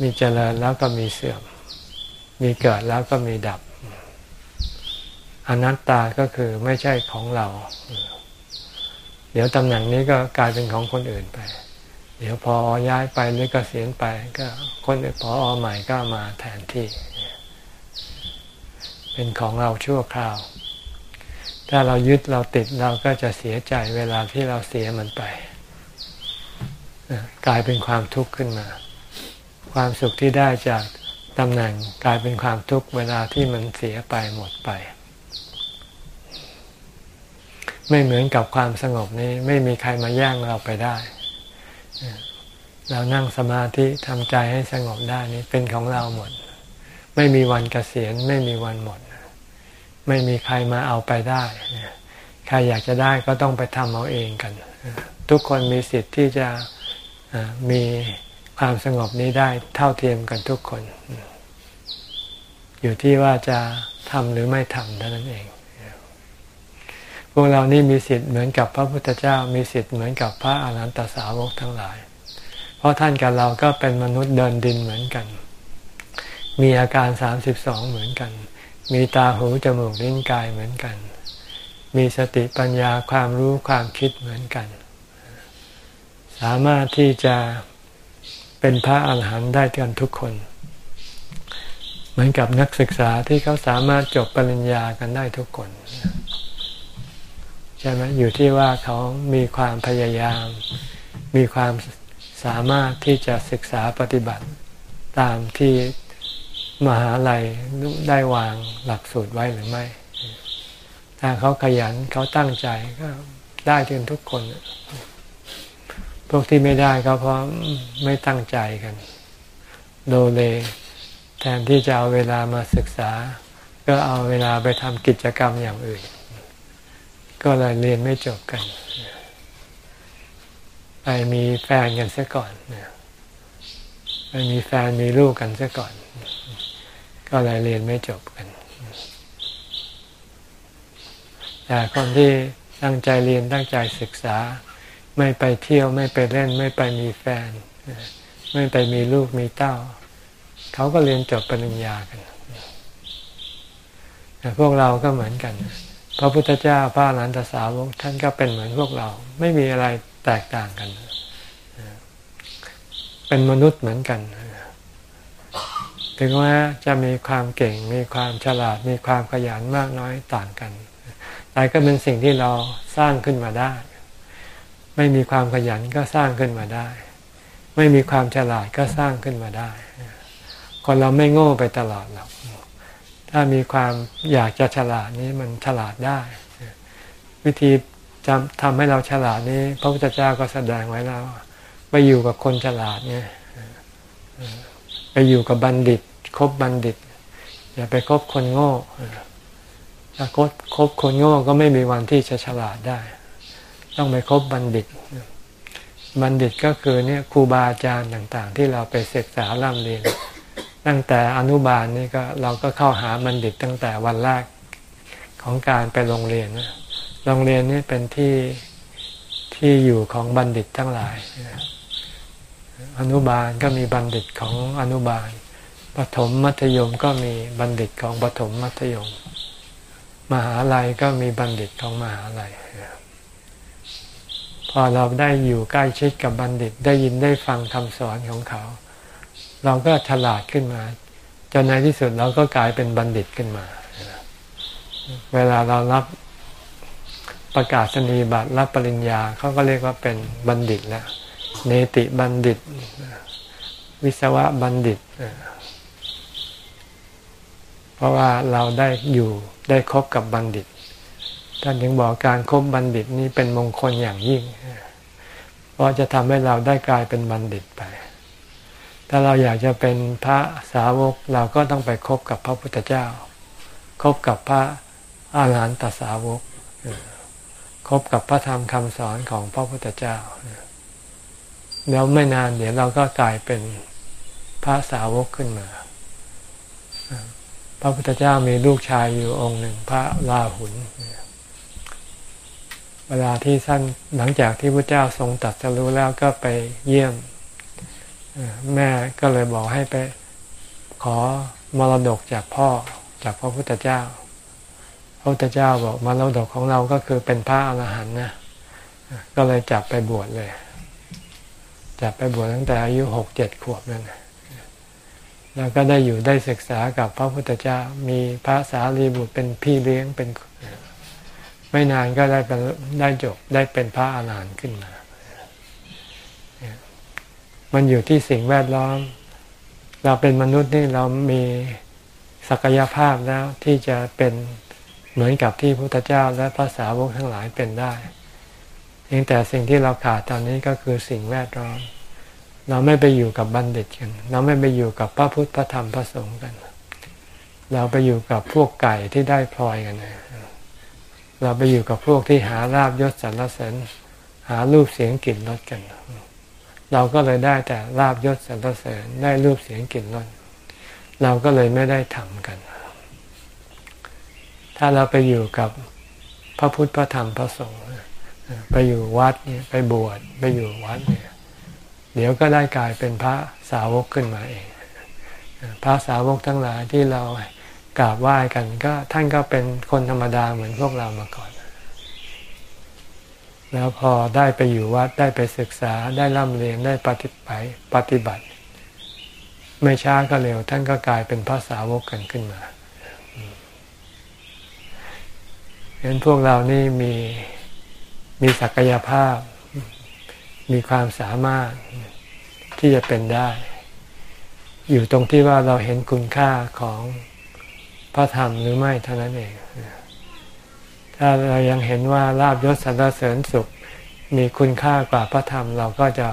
มีเจริญแล้วก็มีเสื่อม มีเกิดแล้วก็มีดับ อนัตตาก็คือไม่ใช่ของเรา เดี๋ยวตำแหน่งนี้ก็กลายเป็นของคนอื่นไป เดี๋ยวพอย้ายไปหรือก็เสียนไปก็คนพอใหม่ก็มาแทนที่ เป็นของเราชั่วคราว ถ้าเรายึดเราติดเราก็จะเสียใจเวลาที่เราเสียมันไป กลายเป็นความทุกข์ขึ้นมา ความสุขที่ได้จาก ตำแหน่งกลายเป็นความทุกข์เวลาที่มันเสียไปหมดไป ไม่เหมือนกับความสงบนี้ไม่มีใครมาแย่งเราไปได้ เรานั่งสมาธิทำใจให้สงบได้นี้เป็นของเราหมด ไม่มีวันเกษียณไม่มีวันหมด ไม่มีใครมาเอาไปได้ใครอยากจะได้ก็ต้องไปทำเอาเองกัน ทุกคนมีสิทธิ์ที่จะมี ความสงบนี้ได้เท่าเทียมกันทุกคน อยู่ที่ว่าจะทำหรือไม่ทำเท่านั้นเอง พวกเรานี่มีสิทธิ์เหมือนกับพระพุทธเจ้า มีสิทธิ์เหมือนกับพระอรหันตสาวกทั้งหลาย เพราะท่านกับเราก็เป็นมนุษย์เดินดินเหมือนกัน มีอาการสามสิบสองเหมือนกัน มีตาหูจมูกลิ้นกายเหมือนกัน มีสติปัญญาความรู้ความคิดเหมือนกัน สามารถที่จะ เป็นพระอาหารหันต์ได้กันทุกคน เหมือนกับนักศึกษาที่เขาสามารถจบปริญญากันได้ทุกคนใช่ไหมอยู่ที่ว่าเขามีความพยายาม มีความสามารถที่จะศึกษาปฏิบัติตามที่มหาลัยได้วางหลักสูตรไว้หรือไม่ ถ้าเขาขยันเขาตั้งใจก็ได้จนทุกคน วกที่ไม่ได้ก็เพราะไม่ตั้งใจกันโดเลแทนที่จะเอาเวลามาศึกษา ก็เอาเวลาไปทำกิจกรรมอย่างอื่น ก็เลยเรียนไม่จบกันไปมีแฟนกันซะก่อนไปมีแฟนมีลูกกันซะก่อน ก็เลยเรียนไม่จบกันแต่คนที่ตั้งใจเรียนตั้งใจศึกษา ไม่ไปเที่ยวไม่ไปเล่น ไม่ไปมีแฟน ไม่ไปมีลูกมีเต้า เขาก็เรียนจบปริญญากันแต่พวกเราก็เหมือนกัน พระพุทธเจ้าพระหลานตสาวกท่านก็เป็นเหมือนพวกเรา ไม่มีอะไรแตกต่างกัน เป็นมนุษย์เหมือนกัน ถึงแม้จะมีความเก่ง มีความฉลาด มีความขยันมากน้อยต่างกัน แต่ก็เป็นสิ่งที่เราสร้างขึ้นมาได้ ไม่มีความขยันก็สร้างขึ้นมาได้ ไม่มีความฉลาดก็สร้างขึ้นมาได้ คนเราไม่โง่ไปตลอดหรอก ถ้ามีความอยากจะฉลาดนี้มันฉลาดได้ วิธีจะทำให้เราฉลาดนี้ พระพุทธเจ้าก็แสดงไว้แล้ว ไปอยู่กับคนฉลาดเนี่ยไปอยู่กับบัณฑิต คบบัณฑิต อย่าไปคบคนโง่ถ้าคบคบคนโง่ก็ไม่มีวันที่จะฉลาดได้ ต้องไปคบบัณฑิต บัณฑิตก็คือเนี่ยครูบาอาจารย์ต่างๆ ที่เราไปศึกษาล่ำเรียน ตั้งแต่อนุบาลนี่ก็เราก็เข้าหาบัณฑิตตั้งแต่วันแรกของการไปโรงเรียนโรงเรียนนี่เป็นที่ที่อยู่ของบัณฑิตทั้งหลาย อนุบาลก็มีบัณฑิตของอนุบาลปฐมมัธยมก็มีบัณฑิตของปฐมมัธยม มหาลัยก็มีบัณฑิตของมหาลัย พอเราได้อยู่ใกล้ชิดกับบัณฑิตได้ยินได้ฟังคำสอนของเขา เราก็ฉลาดขึ้นมาจนในที่สุดเราก็กลายเป็นบัณฑิตขึ้นมา เวลาเรารับประกาศนียบัตรรับปริญญาเขาก็เรียกว่าเป็นบัณฑิตแล้วเนติบัณฑิต วิศวะบัณฑิต เพราะว่าเราได้อยู่ได้คบกับบัณฑิต ท่านถึงบอกการครบบัณฑิตนี้เป็นมงคลอย่างยิ่ง เพราะจะทำให้เราได้กลายเป็นบัณฑิตไป ถ้าเราอยากจะเป็นพระสาวกเราก็ต้องไปคบกับพระพุทธเจ้า คบกับพระอาหารหันตสาวก คบกับพระธรรมคำสอนของพระพุทธเจ้า แล้วไม่นานเดี๋ยวเราก็กลายเป็นพระสาวกขึ้นมา พระพุทธเจ้ามีลูกชายอยู่องค์หนึ่งพระลาหุนเลาที่ท่านหลังจากที่พระเจ้าทรงตัดสรู้แล้วก็ไปเยี่ยมแม่ก็เลยบอกให้ไปขอมรดกจากพ่อจากพระพุทธเจ้า พระพุทธเจ้าบอกมรดกของเราก็คือเป็นพระอรหันต์นะก็เลยจับไปบวชเลย จับไปบวชตั้งแต่อายุหกเจ็ดขวบนั่นแล้วก็ได้อยู่ได้ศึกษากับพระพุทธเจ้ามีพระสารีบุตรเป็นพี่เลี้ยงเป็น ไม่นานก็ได้เป็นได้จบได้เป็นพระอรหันต์ขึ้นมา มันอยู่ที่สิ่งแวดล้อม เราเป็นมนุษย์นี่เรามีศักยภาพแล้วที่จะเป็นเหมือนกับที่พระพุทธเจ้าและพระสาวกทั้งหลายเป็นได้เพียงแต่สิ่งที่เราขาดตอนนี้ก็คือสิ่งแวดล้อม เราไม่ไปอยู่กับบัณฑิตกัน เราไม่ไปอยู่กับพระพุทธพระธรรมพระสงฆ์กัน เราไปอยู่กับพวกไก่ที่ได้พลอยกัน เราไปอยู่กับพวกที่หาลาบยศสรรเสริญหารูปเสียงกลิ่นรสกัน เราก็เลยได้แต่ลาบยศสรรเสริญได้รูปเสียงกลิ่นรสเราก็เลยไม่ได้ทำกัน ถ้าเราไปอยู่กับพระพุทธพระธรรมพระสงฆ์ไปอยู่วัดเนี่ยไปบวชไปอยู่วัดเนี่ยเดี๋ยวก็ได้กลายเป็นพระสาวกขึ้นมาเอง พระสาวกทั้งหลายที่เรา กราบไหว้กันก็ท่านก็เป็นคนธรรมดาเหมือนพวกเรามาก่อน แล้วพอได้ไปอยู่วัดได้ไปศึกษาได้ร่ำเรียนได้ปฏิบัติปฏิบัติ ไม่ช้าก็เร็ว ท่านก็กลายเป็นพระสาวกกันขึ้นมาเห็นพวกเรานี่มีมีศักยภาพ มีความสามารถที่จะเป็นได้ อยู่ตรงที่ว่าเราเห็นคุณค่าของ พระธรรมหรือไม่เท่านั้นเอง ถ้าเรายังเห็นว่าลาบยศสรรเสริญสุข มีคุณค่ากว่าพระธรรม เราก็จะ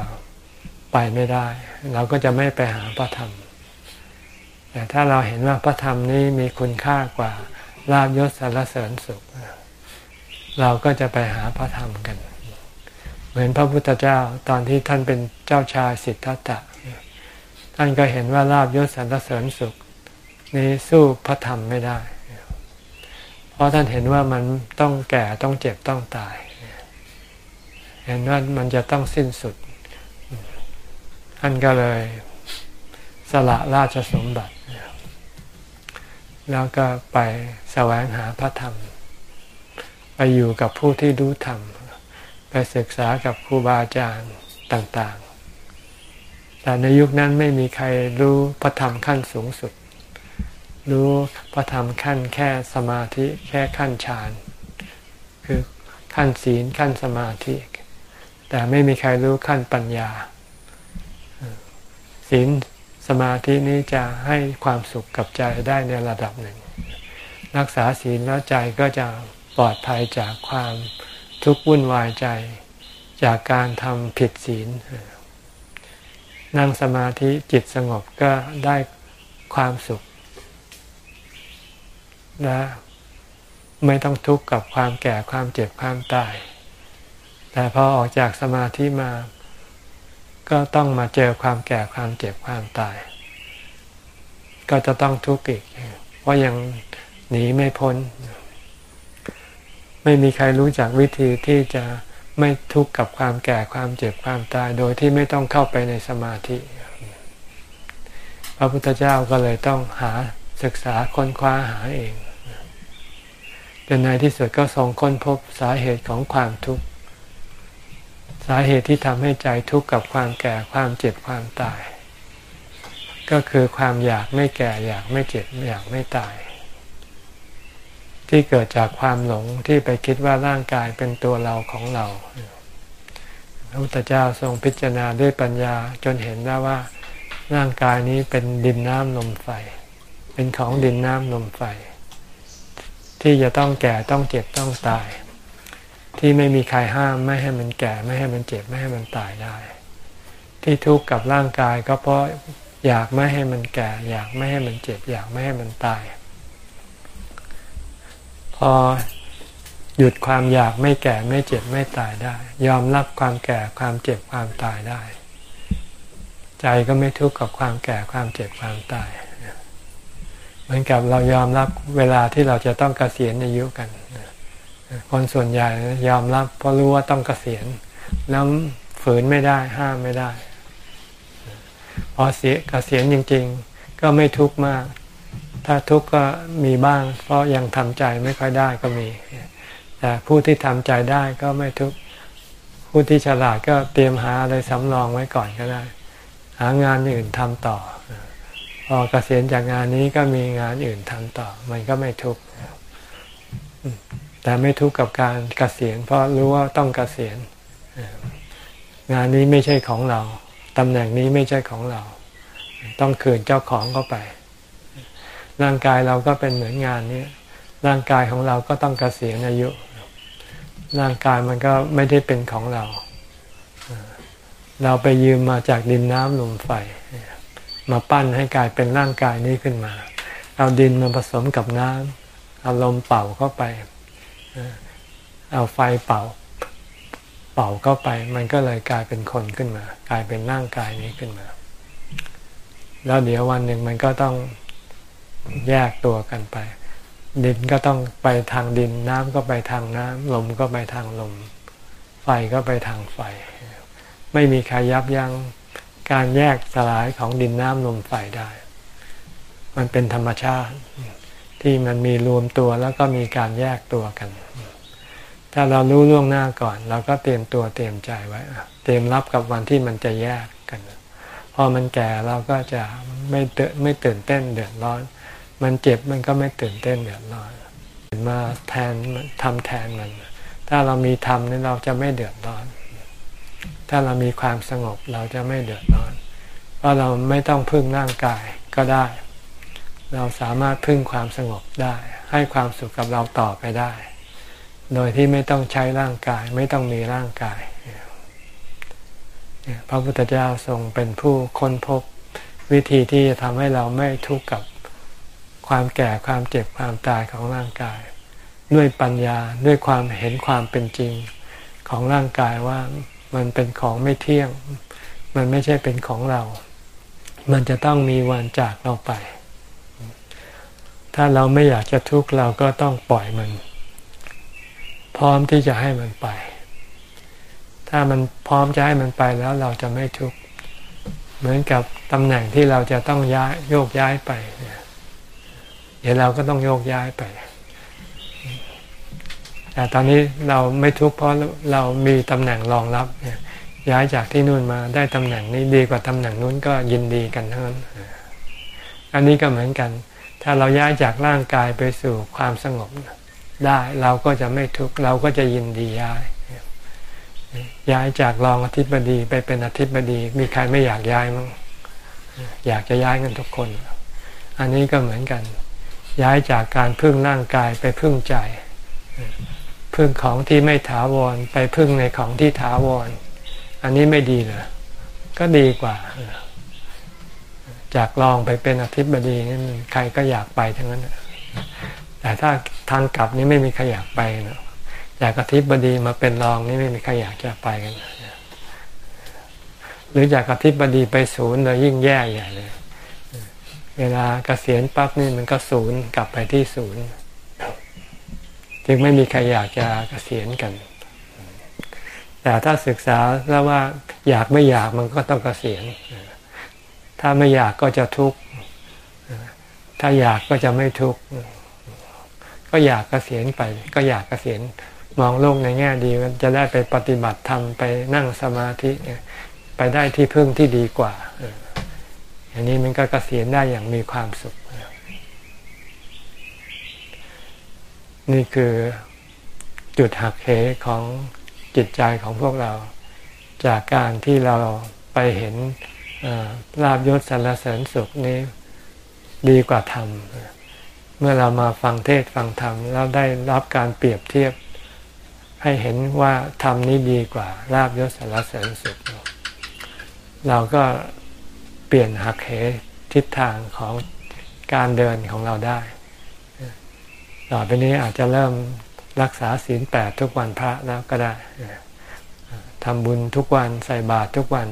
ไปไม่ได้ เราก็จะไม่ไปหาพระธรรม แต่ถ้าเราเห็นว่าพระธรรมนี้มีคุณค่ากว่าลาบยศสรรเสริญสุข เราก็จะไปหาพระธรรมกัน เหมือนพระพุทธเจ้าตอนที่ท่านเป็นเจ้าชายสิทธัตถะท่านก็เห็นว่าลาบยศสรรเสริญสุข นี้สู้พระธรรมไม่ได้ เพราะท่านเห็นว่ามันต้องแก่ต้องเจ็บต้องตาย เห็นว่ามันจะต้องสิ้นสุดท่านก็เลยสละราชสมบัติ แล้วก็ไปแสวงหาพระธรรม ไปอยู่กับผู้ที่รู้ธรรม ไปศึกษากับครูบาอาจารย์ต่าง ๆ แต่ในยุคนั้นไม่มีใครรู้พระธรรมขั้นสูงสุด รู้พระธรรมขั้นแค่สมาธิแค่ขั้นฌาน คือขั้นศีลขั้นสมาธิ แต่ไม่มีใครรู้ขั้นปัญญา ศีลสมาธินี้จะให้ความสุขกับใจได้ในระดับหนึ่ง รักษาศีลแล้วใจก็จะปลอดภัยจากความทุกข์วุ่นวายใจจากการทำผิดศีล นั่งสมาธิจิตสงบก็ได้ความสุข และไม่ต้องทุกข์กับความแก่ความเจ็บความตาย แต่พอออกจากสมาธิมา ก็ต้องมาเจอความแก่ความเจ็บความตาย ก็จะต้องทุกข์อีก เพราะยังหนีไม่พ้น ไม่มีใครรู้จักวิธีที่จะไม่ทุกข์กับความแก่ความเจ็บความตาย โดยที่ไม่ต้องเข้าไปในสมาธิ พระพุทธเจ้าก็เลยต้องหาศึกษาค้นคว้าหาเอง จนในที่สุดก็ทรงค้นพบสาเหตุของความทุกข์สาเหตุที่ทำให้ใจทุกข์กับความแก่ความเจ็บความตาย ก็คือความอยากไม่แก่อยากไม่เจ็บอยากไม่ตาย ที่เกิดจากความหลงที่ไปคิดว่าร่างกายเป็นตัวเราของเราพระพุทธเจ้าทรงพิจารณาด้วยปัญญาจนเห็นได้ว่าร่างกายนี้เป็นดินน้ำลมไฟ เป็นของดินน้ำลมไฟ ที่จะต้องแก่ต้องเจ็บต้องตาย ที่ไม่มีใครห้ามไม่ให้มันแก่ไม่ให้มันเจ็บไม่ให้มันตายได้ ที่ทุกข์กับร่างกายก็เพราะอยากไม่ให้มันแก่ อยากไม่ให้มันเจ็บ อยากไม่ให้มันตาย พอหยุดความอยากไม่แก่ไม่เจ็บไม่ตายได้ ยอมรับความแก่ความเจ็บความตายได้ ใจก็ไม่ทุกข์กับความแก่ความเจ็บความตาย มือนกับเรายอมรับเวลาที่เราจะต้องกเกษียณอายุกัน คนส่วนใหญ่ยอมรับเพราะรู้ว่าต้องกเกษียณ แล้วฝืนไม่ได้ห้ามไม่ได้ พอเสียกเกษียณจริง ๆ ก็ไม่ทุกข์มาก ถ้าทุกข์ก็มีบ้าง เพราะยังทำใจไม่ค่อยได้ก็มี แต่ผู้ที่ทำใจได้ก็ไม่ทุกข์ ผู้ที่ฉลาดก็เตรียมหาอะไรสำรองไว้ก่อนก็ได้ หางานอื่นทำต่อ พอเกษียณจากงานนี้ก็มีงานอื่นทำต่อ มันก็ไม่ทุกข์แต่ไม่ทุกข์กับการเกษียณเพราะรู้ว่าต้องเกษียณงานนี้ไม่ใช่ของเราตำแหน่งนี้ไม่ใช่ของเรา ต้องคืนเจ้าของเข้าไป ร่างกายเราก็เป็นเหมือนงานนี้ร่างกายของเราก็ต้องเกษียณอายุ ร่างกายมันก็ไม่ได้เป็นของเรา เราไปยืมมาจากดินน้ำลมไฟ มาปั้นให้กลายเป็นร่างกายนี้ขึ้นมา เอาดินมาผสมกับน้ำเอาลมเป่าเข้าไป เอาไฟเป่า เป่าเข้าไป มันก็เลยกลายเป็นคนขึ้นมา กลายเป็นร่างกายนี้ขึ้นมา แล้วเดี๋ยววันหนึ่งมันก็ต้องแยกตัวกันไป ดินก็ต้องไปทางดินน้ำก็ไปทางน้ำลมก็ไปทางลม ไฟก็ไปทางไฟ ไม่มีใครยับยั้ง การแยกสลายของดินน้ำลมไฟได้ มันเป็นธรรมชาติ ที่มันมีรวมตัวแล้วก็มีการแยกตัวกัน ถ้าเรารู้ล่วงหน้าก่อน เราก็เตรียมตัวเตรียมใจไว้เตรียมรับกับวันที่มันจะแยกกัน พอมันแก่เราก็จะไม่เตไม่ตื่นเต้นเดือดร้อน มันเจ็บมันก็ไม่ตื่นเต้นเดือดร้อนมาแทนทำแทนมัน ถ้าเรามีธรรมนี่เราจะไม่เดือดร้อน ถ้าเรามีความสงบเราจะไม่เดือดร้อนเพราะเราไม่ต้องพึ่งร่างกายก็ได้ เราสามารถพึ่งความสงบได้ ให้ความสุขกับเราต่อไปได้ โดยที่ไม่ต้องใช้ร่างกาย ไม่ต้องมีร่างกายพระพุทธเจ้าทรงเป็นผู้ค้นพบวิธีที่จะทำให้เราไม่ทุกข์กับความแก่ความเจ็บความตายของร่างกาย ด้วยปัญญาด้วยความเห็นความเป็นจริงของร่างกายว่า มันเป็นของไม่เที่ยง มันไม่ใช่เป็นของเรา มันจะต้องมีวันจากเราไป ถ้าเราไม่อยากจะทุกข์เราก็ต้องปล่อยมัน พร้อมที่จะให้มันไป ถ้ามันพร้อมจะให้มันไปแล้วเราจะไม่ทุกข์ เหมือนกับตำแหน่งที่เราจะต้องย้ายโยกย้ายไป เดี๋ยวเราก็ต้องโยกย้ายไป แต่ตอนนี้เราไม่ทุกข์เพราะเรามีตำแหน่งรองรับเนี่ยย้ายจากที่นู่นมาได้ตำแหน่งนี้ดีกว่าตำแหน่งนู้นก็ยินดีกันทั้งนั้นอันนี้ก็เหมือนกัน ถ้าเราย้ายจากร่างกายไปสู่ความสงบได้เราก็จะไม่ทุกข์เราก็จะยินดีย้าย ย้ายจากรองอธิบดีไปเป็นอธิบดี มีใครไม่อยากย้ายมั้งอยากจะย้ายกันทุกคน อันนี้ก็เหมือนกัน ย้ายจากการพึ่งร่างกายไปพึ่งใจ พึ่งของที่ไม่ถาวรไปพึ่งในของที่ถาวร อันนี้ไม่ดีเหรอก็ดีกว่า จากลองไปเป็นอธิบดีนี่ใครก็อยากไปทั้งนั้นแต่ถ้าทางกลับนี่ไม่มีใครอยากไปนะจากอธิบดีมาเป็นรองนี่ไม่มีใครอยากจะไปกันหรือจากอธิบดีไปศูนย์เลยยิ่งแย่ใหญ่เลย เวลาเกษียณปั๊บนี่มันก็ศูนย์กลับไปที่ศูนย์ จึงไม่มีใครอยากจะเกษียณกัน แต่ถ้าศึกษาแล้วว่าอยากไม่อยากมันก็ต้องเกษียณ ถ้าไม่อยากก็จะทุกข์ ถ้าอยากก็จะไม่ทุกข์ ก็อยากเกษียณไป ก็อยากเกษียณมองโลกในแง่ดีมันจะได้ไปปฏิบัติธรรมไปนั่งสมาธิไปได้ที่พึ่งที่ดีกว่าอย่างนี้มันก็เกษียณได้อย่างมีความสุข นี่คือจุดหักเหของจิตใจของพวกเรา จากการที่เราไปเห็นลาบยศสรรเสริญสุขนี้ดีกว่าธรรม เมื่อเรามาฟังเทศฟังธรรมแล้วได้รับการเปรียบเทียบ ให้เห็นว่าธรรมนี้ดีกว่าลาบยศสารเสริญสุข เราก็เปลี่ยนหักเหทิศทางของการเดินของเราได้ ต่อไปนี้อาจจะเริ่มรักษาศีลแปดทุกวันพระแล้วก็ได้ทำบุญทุกวันใส่บาตรทุกวัน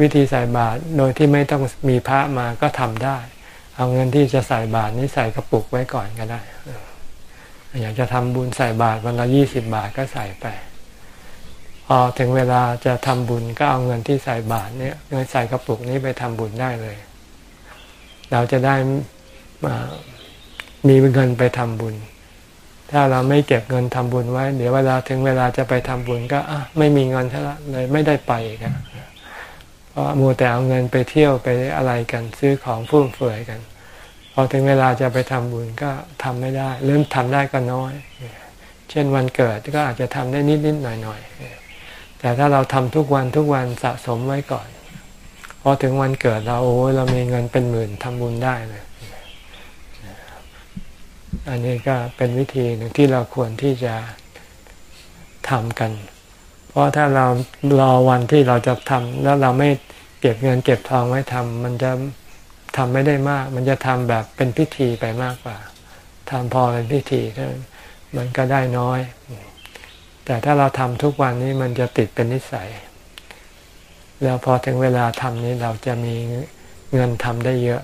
วิธีใส่บาตรโดยที่ไม่ต้องมีพระมาก็ทำได้ เอาเงินที่จะใส่บาตรนี้ใส่กระปุกไว้ก่อนก็ได้ อยากจะทำบุญใส่บาตรวันละยี่สิบบาทก็ใส่ไปพอถึงเวลาจะทำบุญก็เอาเงินที่ใส่บาตรเนี่ยเงินใส่กระปุกนี้ไปทำบุญได้เลย เราจะได้มี มีเงินไปทำบุญ ถ้าเราไม่เก็บเงินทำบุญไว้ เดี๋ยวเวลาถึงเวลาจะไปทำบุญก็อะไม่มีเงินเท่าเลยไม่ได้ไปกันเพราะมัวแต่เอาเงินไปเที่ยวไปอะไรกันซื้อของฟุ่มเฟือยกัน พอถึงเวลาจะไปทำบุญก็ทำไม่ได้เริ่มทำได้ก็น้อย เช่นวันเกิดก็อาจจะทำได้นิดนิดหน่อยหน่อยแต่ถ้าเราทำทุกวันทุกวันสะสมไว้ก่อนพอถึงวันเกิดเราโอ้เรามีเงินเป็นหมื่นทำบุญได้เลย อันนี้ก็เป็นวิธีหนึ่งที่เราควรที่จะทำกัน เพราะถ้าเรารอวันที่เราจะทำแล้วเราไม่เก็บเงินเก็บทองไว้ทำมันจะทำไม่ได้มาก มันจะทำแบบเป็นพิธีไปมากกว่าทำพอเป็นพิธีมันก็ได้น้อย แต่ถ้าเราทำทุกวันนี้มันจะติดเป็นนิสัย แล้วพอถึงเวลาทำนี้เราจะมีเงินทำได้เยอะ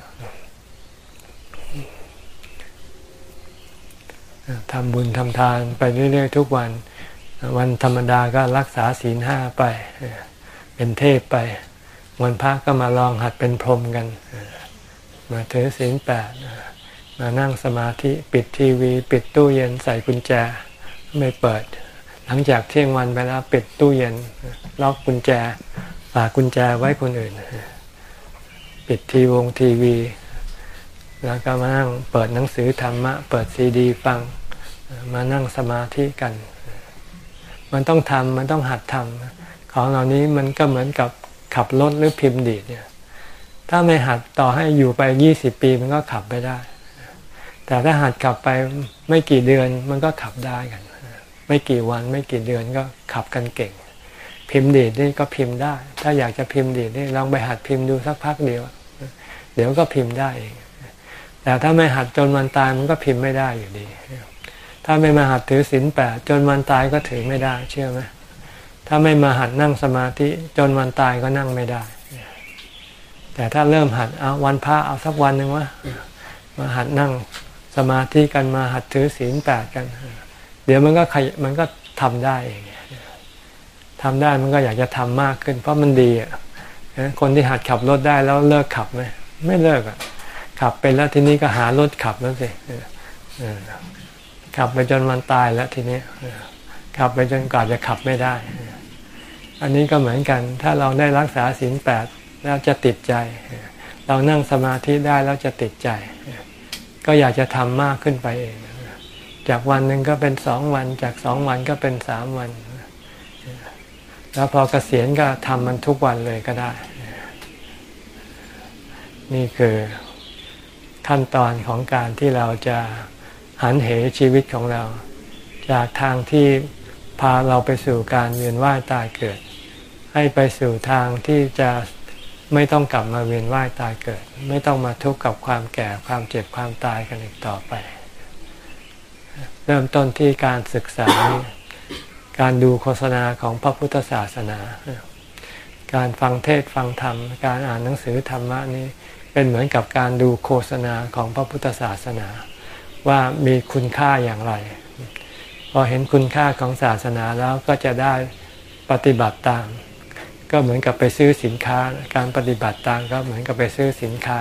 ทำบุญทำทานไปเรื่อยๆทุกวัน วันธรรมดาก็รักษาศีลห้าไป เป็นเทพไป วันพระก็มาลองหัดเป็นพรหมกัน มาถือศีลแปดมานั่งสมาธิปิดทีวี ปิดตู้เย็นใส่กุญแจไม่เปิด หลังจากเที่ยงวันไปแล้วปิดตู้เย็นล็อกกุญแจฝากกุญแจไว้คนอื่น ปิดทีวงทีวี แล้วก็มานั่งเปิดหนังสือธรรมะ เปิดซีดีฟัง มานั่งสมาธิกัน มันต้องทำมันต้องหัดทำของเหล่านี้มันก็เหมือนกับขับรถหรือพิมพ์ดีดเนี่ย ถ้าไม่หัดต่อให้อยู่ไปยี่สิบปีมันก็ขับไปได้ แต่ถ้าหัดขับไปไม่กี่เดือนมันก็ขับได้กัน ไม่กี่วันไม่กี่เดือนก็ขับกันเก่ง พิมพ์ดีดนี่ก็พิมพ์ได้ ถ้าอยากจะพิมพ์ดีดนี่ลองไปหัดพิมพ์ดูสักพักเดียว เดี๋ยวก็พิมพ์ได้เอง แต่ถ้าไม่หัดจนวันตายมันก็พิมพ์ไม่ได้อยู่ดี ถ้าไม่มาหัดถือศีลแปดจนวันตายก็ถือไม่ได้เชื่อไหมถ้าไม่มาหัดนั่งสมาธิจนวันตายก็นั่งไม่ได้ แต่ถ้าเริ่มหัดเอาวันพระเอาสักวันหนึ่งวะมาหัดนั่งสมาธิกันมาหัดถือศีลแปดกัน เดี๋ยวมันก็ขยมันก็ทำได้เองทำได้มันก็อยากจะทำมากขึ้น เพราะมันดีอะคนที่หัดขับรถได้แล้วเลิกขับไหมไม่เลิกอะ ขับเป็นแล้วทีนี้ก็หารถขับแล้วสิขับไปจนวันตายแล้วทีนี้ขับไปจนกว่าจะขับไม่ได้ อันนี้ก็เหมือนกัน ถ้าเราได้รักษาศีลแปดแล้วจะติดใจ เรานั่งสมาธิได้แล้วจะติดใจ ก็อยากจะทำมากขึ้นไปเอง จากวันหนึ่งก็เป็นสองวัน จากสองวันก็เป็นสามวัน แล้วพอเกษียณก็ทำมันทุกวันเลยก็ได้ นี่คือ ขั้นตอนของการที่เราจะหันเหชีวิตของเรา จากทางที่พาเราไปสู่การเวียนว่ายตายเกิด ให้ไปสู่ทางที่จะไม่ต้องกลับมาเวียนว่ายตายเกิด ไม่ต้องมาทุกข์กับความแก่ความเจ็บความตายกันอีกต่อไป เริ่มต้นที่การศึกษา การดูโฆษณาของพระพุทธศาสนา การฟังเทศฟังธรรม การอ่านหนังสือธรรมะนี้ เป็นเหมือนกับการดูโฆษณาของพระพุทธศาสนา ว่ามีคุณค่าอย่างไร พอเห็นคุณค่าของศาสนาแล้วก็จะได้ปฏิบัติตาม ก็เหมือนกับไปซื้อสินค้า การปฏิบัติตามก็เหมือนกับไปซื้อสินค้า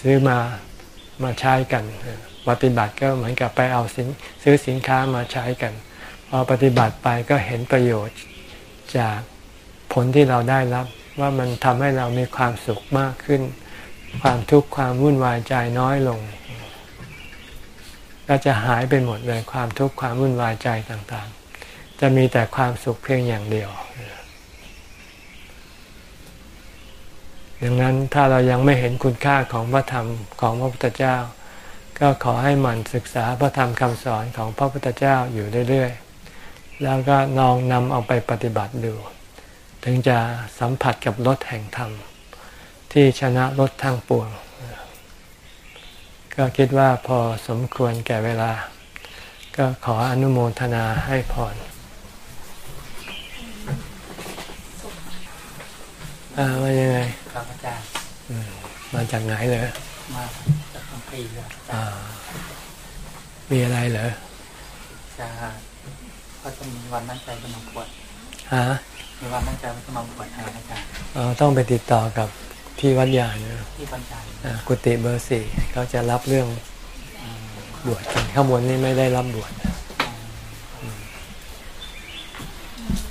ซื้อมามาใช้กัน ปฏิบัติก็เหมือนกับไปเอาสินซื้อสินค้ามาใช้กัน พอปฏิบัติไปก็เห็นประโยชน์จากผลที่เราได้รับ ว่ามันทำให้เรามีความสุขมากขึ้น ความทุกข์ความวุ่นวายใจน้อยลงก็จะหายไปหมดเลยความทุกข์ความวุ่นวายใจต่างๆ จะมีแต่ความสุขเพียงอย่างเดียวดังนั้นถ้าเรายังไม่เห็นคุณค่าของพระธรรมของพระพุทธเจ้า ก็ขอให้หมั่นศึกษาพระธรรมคำสอนของพระพุทธเจ้าอยู่เรื่อยๆ แล้วก็ลองนำเอาไปปฏิบัติดู ถึงจะสัมผัสกับรถแห่งธรรม ที่ชนะรถทางปวง ก็คิดว่าพอสมควรแก่เวลา ก็ขออนุโมทนาให้พรอ่ามายังไงครับอาจารย์มาจากไหนเลยมาจากคำพีครับอาจาอ่ารย์มีอะไรเหรอจะก็จะมีวันตั้งใจจะมาบวชฮะ มีวันตั้งใจว่าจะมาบวชให้อาจารย์อ๋อต้องไปติดต่อกับที่วัดยานะที่บรรยายอ่ากุฏิเบอร์สี่เขาจะรับเรื่องอืมบวชกันข้างบนนี่ไม่ได้รับบวช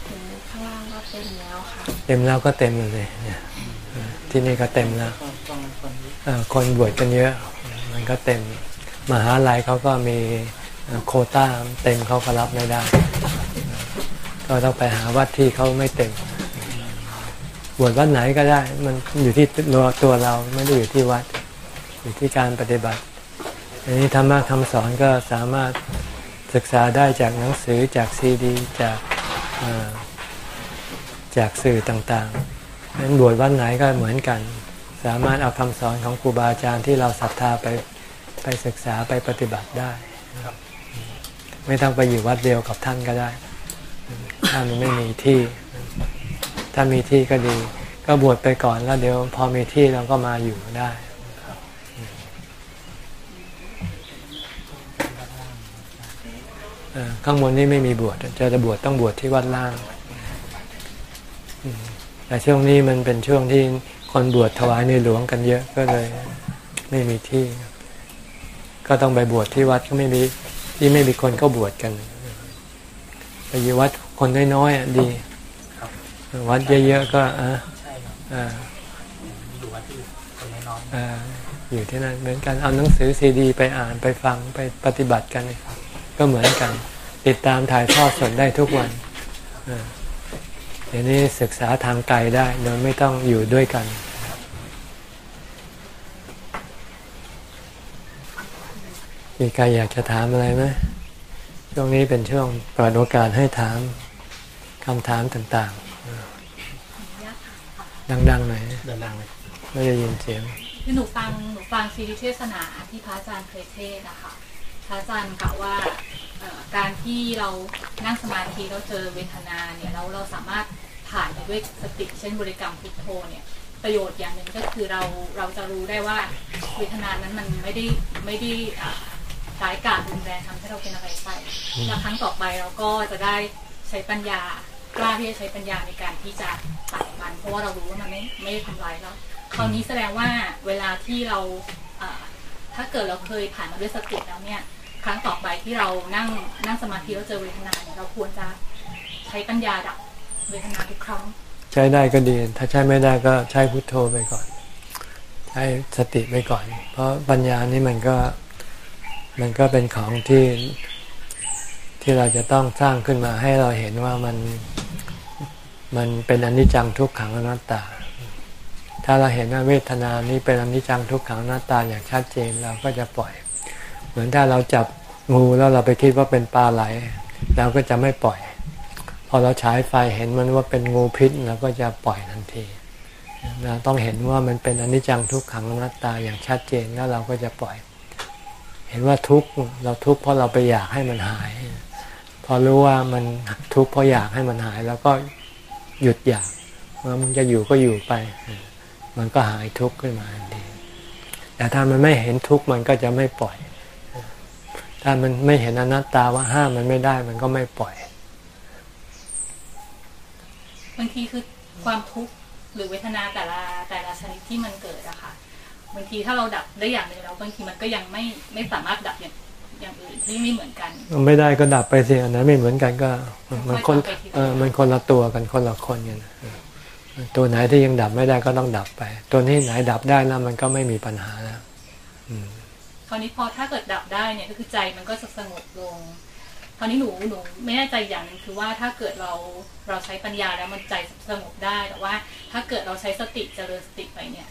ถึงข้างล่างก็เต็มแล้วค่ะเต็มแล้วก็เต็มเลยเนี่ยที่นี่ก็เต็มแล้วก็ต้องคนที่เอ่อคนบวชกันเยอะ มันก็เต็มมหาลัยเขาก็มีเอ่อโควต้าเต็มเขาก็รับไม่ได้ ก็ต้องไปหาวัดที่เขาไม่เต็มบวชวัดไหนก็ได้ มันอยู่ที่ตัวตัวเราไม่ได้อยู่ที่วัด อยู่ที่การปฏิบัติอันนี้ธรรมะคำสอนก็สามารถศึกษาได้จากหนังสือจากซีดี จากจากสื่อต่างๆนั้นบวชวัดไหนก็เหมือนกัน สามารถเอาคำสอนของครูบาอาจารย์ที่เราศรัทธาไปไปศึกษาไปปฏิบัติได้ ไม่ต้องไปอยู่วัดเดียวกับท่านก็ได้ ถ้ามันไม่มีที่ ถ้ามีที่ก็ดี ก็บวชไปก่อนแล้วเดี๋ยวพอมีที่เราก็มาอยู่ได้ข้างบนนี่ไม่มีบวชจะจะบวชต้องบวชที่วัดล่างแต่ช่วงนี้มันเป็นช่วงที่คนบวชถวายในหลวงกันเยอะก็เลย ไม่มีที่ ก็ต้องไปบวชที่วัดก็ไม่มีที่ไม่มีคนก็บวชกันไปอยู่วัด คนน้อยๆอะดีครับวัดเยอะๆก็อะใช่ครับอ่าอยู่วัดที่คนน้อยอ่าอยู่ที่นั่นเหมือนกันเอาหนังสือซีดี ไปอ่านไปฟังไปปฏิบัติกัน ก็เหมือนกัน ติดตามถ่ายทอดสดได้ทุกวันอ่าเดี๋ยวนี้ศึกษาทางไกลได้โดยไม่ต้องอยู่ด้วยกันมีใครอยากจะถามอะไรไหมช่วงนี้เป็นช่วงเปิดโอกาสให้ถาม คำถามต่างๆ ดังๆหน่อยๆเดินทางเลยไม่ได้ยินเสียงคือหนูฟังหนูฟังซีรีส์เทศนาที่พระอาจารย์เคยเทศน์นะคะพระอาจารย์กล่าวว่าเอ่อการที่เรานั่งสมาธิเราเจอเวทนาเนี่ยเราเราสามารถผ่านไปด้วยสติเช่นบริกรรมพุทโธเนี่ยประโยชน์อย่างหนึ่งก็คือเราเราจะรู้ได้ว่าเวทนานั้นมันไม่ได้ไม่ได้อ่าร้ายกาจรุนแรงทำให้เราเป็นอะไรไปแล้วครั้งต่อไปเราก็จะได้ใช้ปัญญา กล้าที่จะใช้ปัญญาในการที่จะตัดมัน เพราะว่าเรารู้ว่ามันไม่ไม่ได้ทำร้ายเราคราวนี้แสดงว่าเวลาที่เราอ่าถ้าเกิดเราเคยผ่านมาด้วยสติแล้วเนี่ย ครั้งต่อไปที่เรานั่งนั่งสมาธิแล้วเจอเวทนาเนี่ยเราควรจะใช้ปัญญาดับเวทนาทุกครั้ง ใช้ได้ก็ดี ถ้าใช้ไม่ได้ก็ใช้พุทโธไปก่อน ใช้สติไปก่อน เพราะปัญญานี่มันก็มันก็เป็นของที่ที่เราจะต้องสร้างขึ้นมาให้เราเห็นว่ามัน มันเป็นอนิจจังทุกขังอนัตตา ถ้าเราเห็นว่าเวทนานี้เป็นอนิจจังทุกขังอนัตตาอย่างชัดเจนเราก็จะปล่อย เหมือนถ้าเราจับงูแล้วเราไปคิดว่าเป็นปลาไหลเราก็จะไม่ปล่อย พอเราฉายไฟเห็นมันว่าเป็นงูพิษเราก็จะปล่อยทันทีเราต้องเห็นว่ามันเป็นอนิจจังทุกขังอนัตตาอย่างชัดเจนแล้วเราก็จะปล่อย เห็นว่าทุกเราทุกเพราะเราไปอยากให้มันหาย พอรู้ว่ามันทุกเพราะอยากให้มันหาย แล้วก็ หยุดอยากว่ามันจะอยู่ก็อยู่ไป มันก็หายทุกข์ขึ้นมาทันทีแต่ถ้ามันไม่เห็นทุกข์มันก็จะไม่ปล่อย ถ้ามันไม่เห็นอนัตตาว่าห้ามมันไม่ได้ มันก็ไม่ปล่อยบางทีคือความทุกข์หรือเวทนาแต่ละแต่ละชนิดที่มันเกิดอะค่ะบางทีถ้าเราดับได้อย่างหนึ่งแล้วบางทีมันก็ยังไม่ไม่สามารถดับอย่าง อย่างอื่นที่ไม่เหมือนกัน ไม่ได้ก็ดับไปสิอันนั้นไม่เหมือนกันก็ มันคนค่อยๆไปทีละเออมันคนละตัวกันคนละคนกันเออตัวไหนที่ยังดับไม่ได้ก็ต้องดับไป ตัวที่ไหนดับได้แล้วมันก็ไม่มีปัญหาแล้วอืมคราวนี้พอถ้าเกิดดับได้เนี่ยก็คือใจมันก็จะสงบลงคราวนี้หนูหนูไม่แน่ใจอย่างหนึงคือว่าถ้าเกิดเราเราใช้ปัญญาแล้วมันใจสงบได้แต่ว่า ถ้าเกิดเราใช้สติเจริญสติไปเนี่ย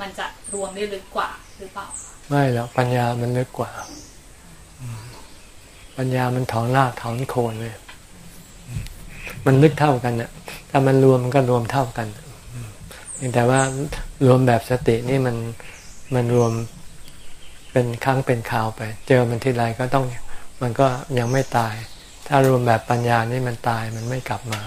มันจะรวมได้ลึกกว่าหรือเปล่า ไม่หรอกปัญญามันลึกกว่าอืม ปัญญามันถอนรากถอนโคนเลยมันลึกเท่ากันน่ะถ้ามันรวมมันก็รวมเท่ากันแต่ว่ารวมแบบสตินี่มันมันรวมเป็นครั้งเป็นคราวไป เจอมันทีไรก็ต้องมันก็ยังไม่ตาย ถ้ารวมแบบปัญญานี่มันตายมันไม่กลับมา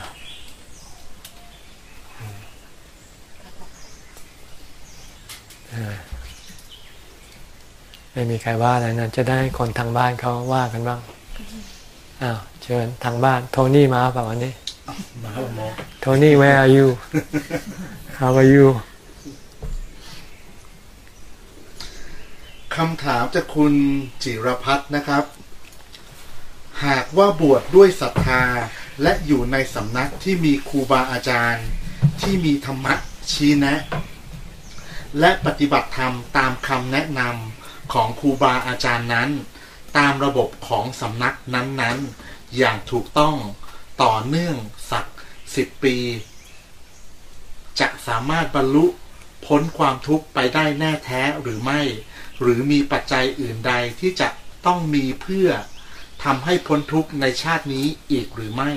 ไม่มีใครว่าอะไรนะจะได้คนทางบ้านเขาว่ากันบ้าง อ้าวเชิญทางบ้าน โทนี่มาเปล่าวันนี้มาหมอโทนี่ where are you how are you คำถามจากคุณจิรพัฒน์นะครับ หากว่าบวชดด้วยศรัทธาและอยู่ในสำนักที่มีครูบาอาจารย์ ที่มีธรรมะชี้แนะ และปฏิบัติธรรมตามคำแนะนำของครูบาอาจารย์นั้น ตามระบบของสำนักนั้นๆ อย่างถูกต้องต่อเนื่องสักสิบปี จะสามารถบรรลุพ้นความทุกข์ไปได้แน่แท้หรือไม่ หรือมีปัจจัยอื่นใดที่จะต้องมีเพื่อทำให้พ้นทุกข์ในชาตินี้อีกหรือไม่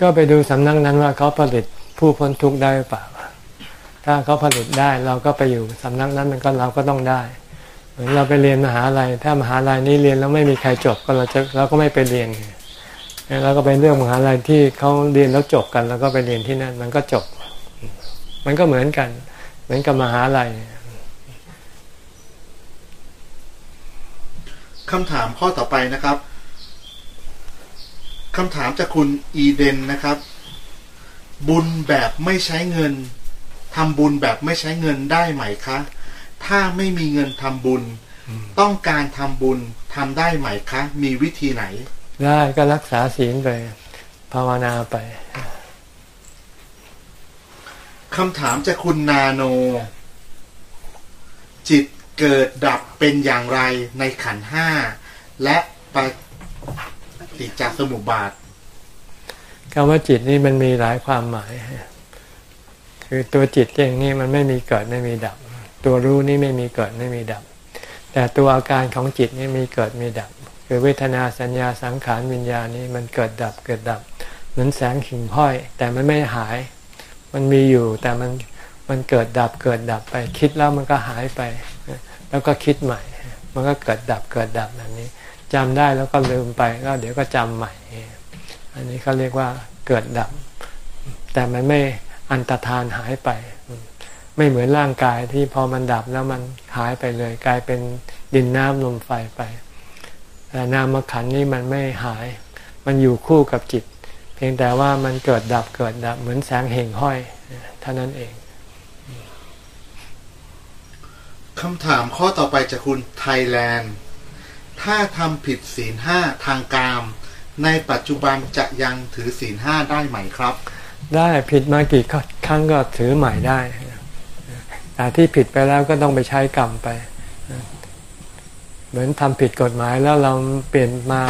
ก็ไปดูสำนักนั้นว่าเขาผลิตผู้พ้นทุกข์ได้หรือเปล่า ถ้าเขาผลิตได้เราก็ไปอยู่สำนักนั้นมันก็เราก็ต้องได้ เหมือนเราไปเรียนมหาลัยถ้ามหาลัยนี้เรียนแล้วไม่มีใครจบก็เราจะเราก็ไม่ไปเรียนไงเราก็ไปเรื่องมหาลัยที่เขาเรียนแล้วจบกัน แล้วก็ไปเรียนที่นั่น มันก็จบ มันก็เหมือนกัน เหมือนกับมหาลัยคำถามข้อต่อไปนะครับคำถามจากคุณอีเดนนะครับ บุญแบบไม่ใช้เงินทำบุญแบบไม่ใช้เงินได้ไหมคะ ถ้าไม่มีเงินทำบุญ ต้องการทำบุญทำได้ไหมคะ มีวิธีไหน ได้ก็รักษาศีลไป ภาวนาไปคำถามจากคุณนาโน จิตเกิดดับเป็นอย่างไรในขันธ์ห้า และปฏิจจสมุปบาทคำว่าจิตนี่มันมีหลายความหมาย คือตัวจิตเองนี่มันไม่มีเกิดไม่มีดับ ตัวรู้นี่ไม่มีเกิดไม่มีดับ แต่ตัวอาการของจิตนี่มีเกิดมีดับ คือเวทนาสัญญาสังขารวิญญาณนี่มันเกิดดับเกิดดับ เหมือนแสงหิ่งห้อย แต่มันไม่หาย มันมีอยู่แต่มันมันเกิดดับเกิดดับไป คิดแล้วมันก็หายไป แล้วก็คิดใหม่ มันก็เกิดดับเกิดดับแบบนี้จำได้แล้วก็ลืมไปแล้วเดี๋ยวก็จำใหม่ อันนี้เขาเรียกว่าเกิดดับ แต่มันไม่อันตรธานหายไป ไม่เหมือนร่างกายที่พอมันดับแล้วมันหายไปเลย กลายเป็นดินน้ำลมไฟไปแต่นามขันธ์นี่มันไม่หาย มันอยู่คู่กับจิต เพียงแต่ว่ามันเกิดดับเกิดดับเหมือนแสงเห่งห้อยเท่านั้นเองคำถามข้อต่อไปจากคุณไทยแลนด์ ถ้าทำผิดศีลห้าทางกาม ในปัจจุบันจะยังถือศีลห้าได้ไหมครับ ได้ผิดมากี่ครั้งก็ถือใหม่ได้ แต่ที่ผิดไปแล้วก็ต้องไปใช้กรรมไป เหมือนทำผิดกฎหมายแล้วเราเปลี่ยนมา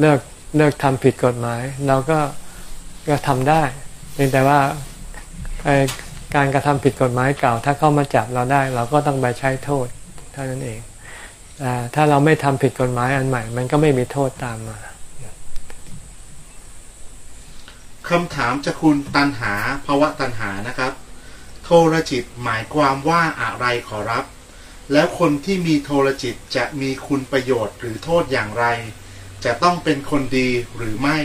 เลิกเลิกทำผิดกฎหมาย เราก็ก็ทำได้เพียงแต่ว่าการกระทำผิดกฎหมายเก่า ถ้าเข้ามาจับเราได้ เราก็ต้องไปใช้โทษเท่านั้นเองแต่ถ้าเราไม่ทำผิดกฎหมายอันใหม่ มันก็ไม่มีโทษตามมาคำถามจากคุณตันหาภาวะตันหานะครับ โทรจิตหมายความว่าอะไรขอรับ แล้วคนที่มีโทรจิตจะมีคุณประโยชน์หรือโทษอย่างไร จะต้องเป็นคนดีหรือไม่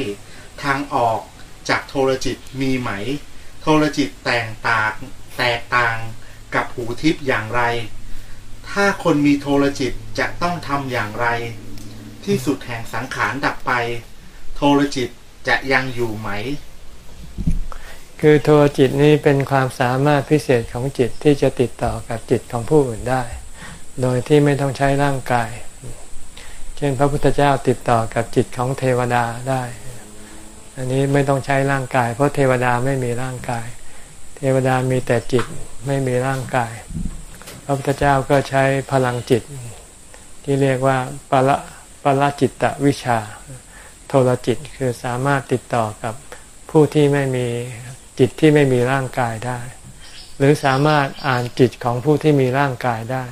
ทางออกจากโทรจิตมีไหม โทรจิตแตกต่างแตกต่างกับหูทิพย์อย่างไร ถ้าคนมีโทรจิตจะต้องทำอย่างไร ที่สุดแห่งสังขารดับไป โทรจิตจะยังอยู่ไหม คือโทรจิตนี้เป็นความสามารถพิเศษของจิตที่จะติดต่อกับจิตของผู้อื่นได้ โดยที่ไม่ต้องใช้ร่างกาย เช่นพระพุทธเจ้าติดต่อกับจิตของเทวดาได้ อันนี้ไม่ต้องใช้ร่างกาย เพราะเทวดาไม่มีร่างกาย เทวดามีแต่จิตไม่มีร่างกาย พระพุทธเจ้าก็ใช้พลังจิต ที่เรียกว่าปละปละจิตตวิชา โทรจิตคือสามารถติดต่อกับผู้ที่ไม่มี จิตที่ไม่มีร่างกายได้ หรือสามารถอ่านจิตของผู้ที่มีร่างกายได้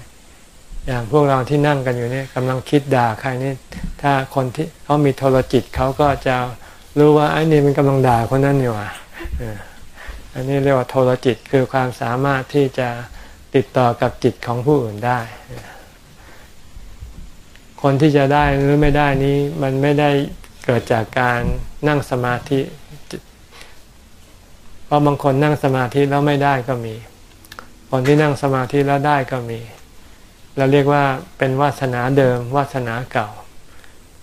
อย่างพวกเราที่นั่งกันอยู่นี่กำลังคิดด่าใครนี่ถ้าคนที่เขามีโทรจิตเขาก็จะรู้ว่าไอ้นี่มันกำลังด่าคนนั้นอยู่อะอันนี้เรียกว่าโทรจิตคือความสามารถที่จะติดต่อกับจิตของผู้อื่นได้ คนที่จะได้หรือไม่ได้นี้มันไม่ได้เกิดจากการนั่งสมาธิ เพราะบางคนนั่งสมาธิแล้วไม่ได้ก็มี คนที่นั่งสมาธิแล้วได้ก็มี เราเรียกว่าเป็นวาสนาเดิม วาสนาเก่า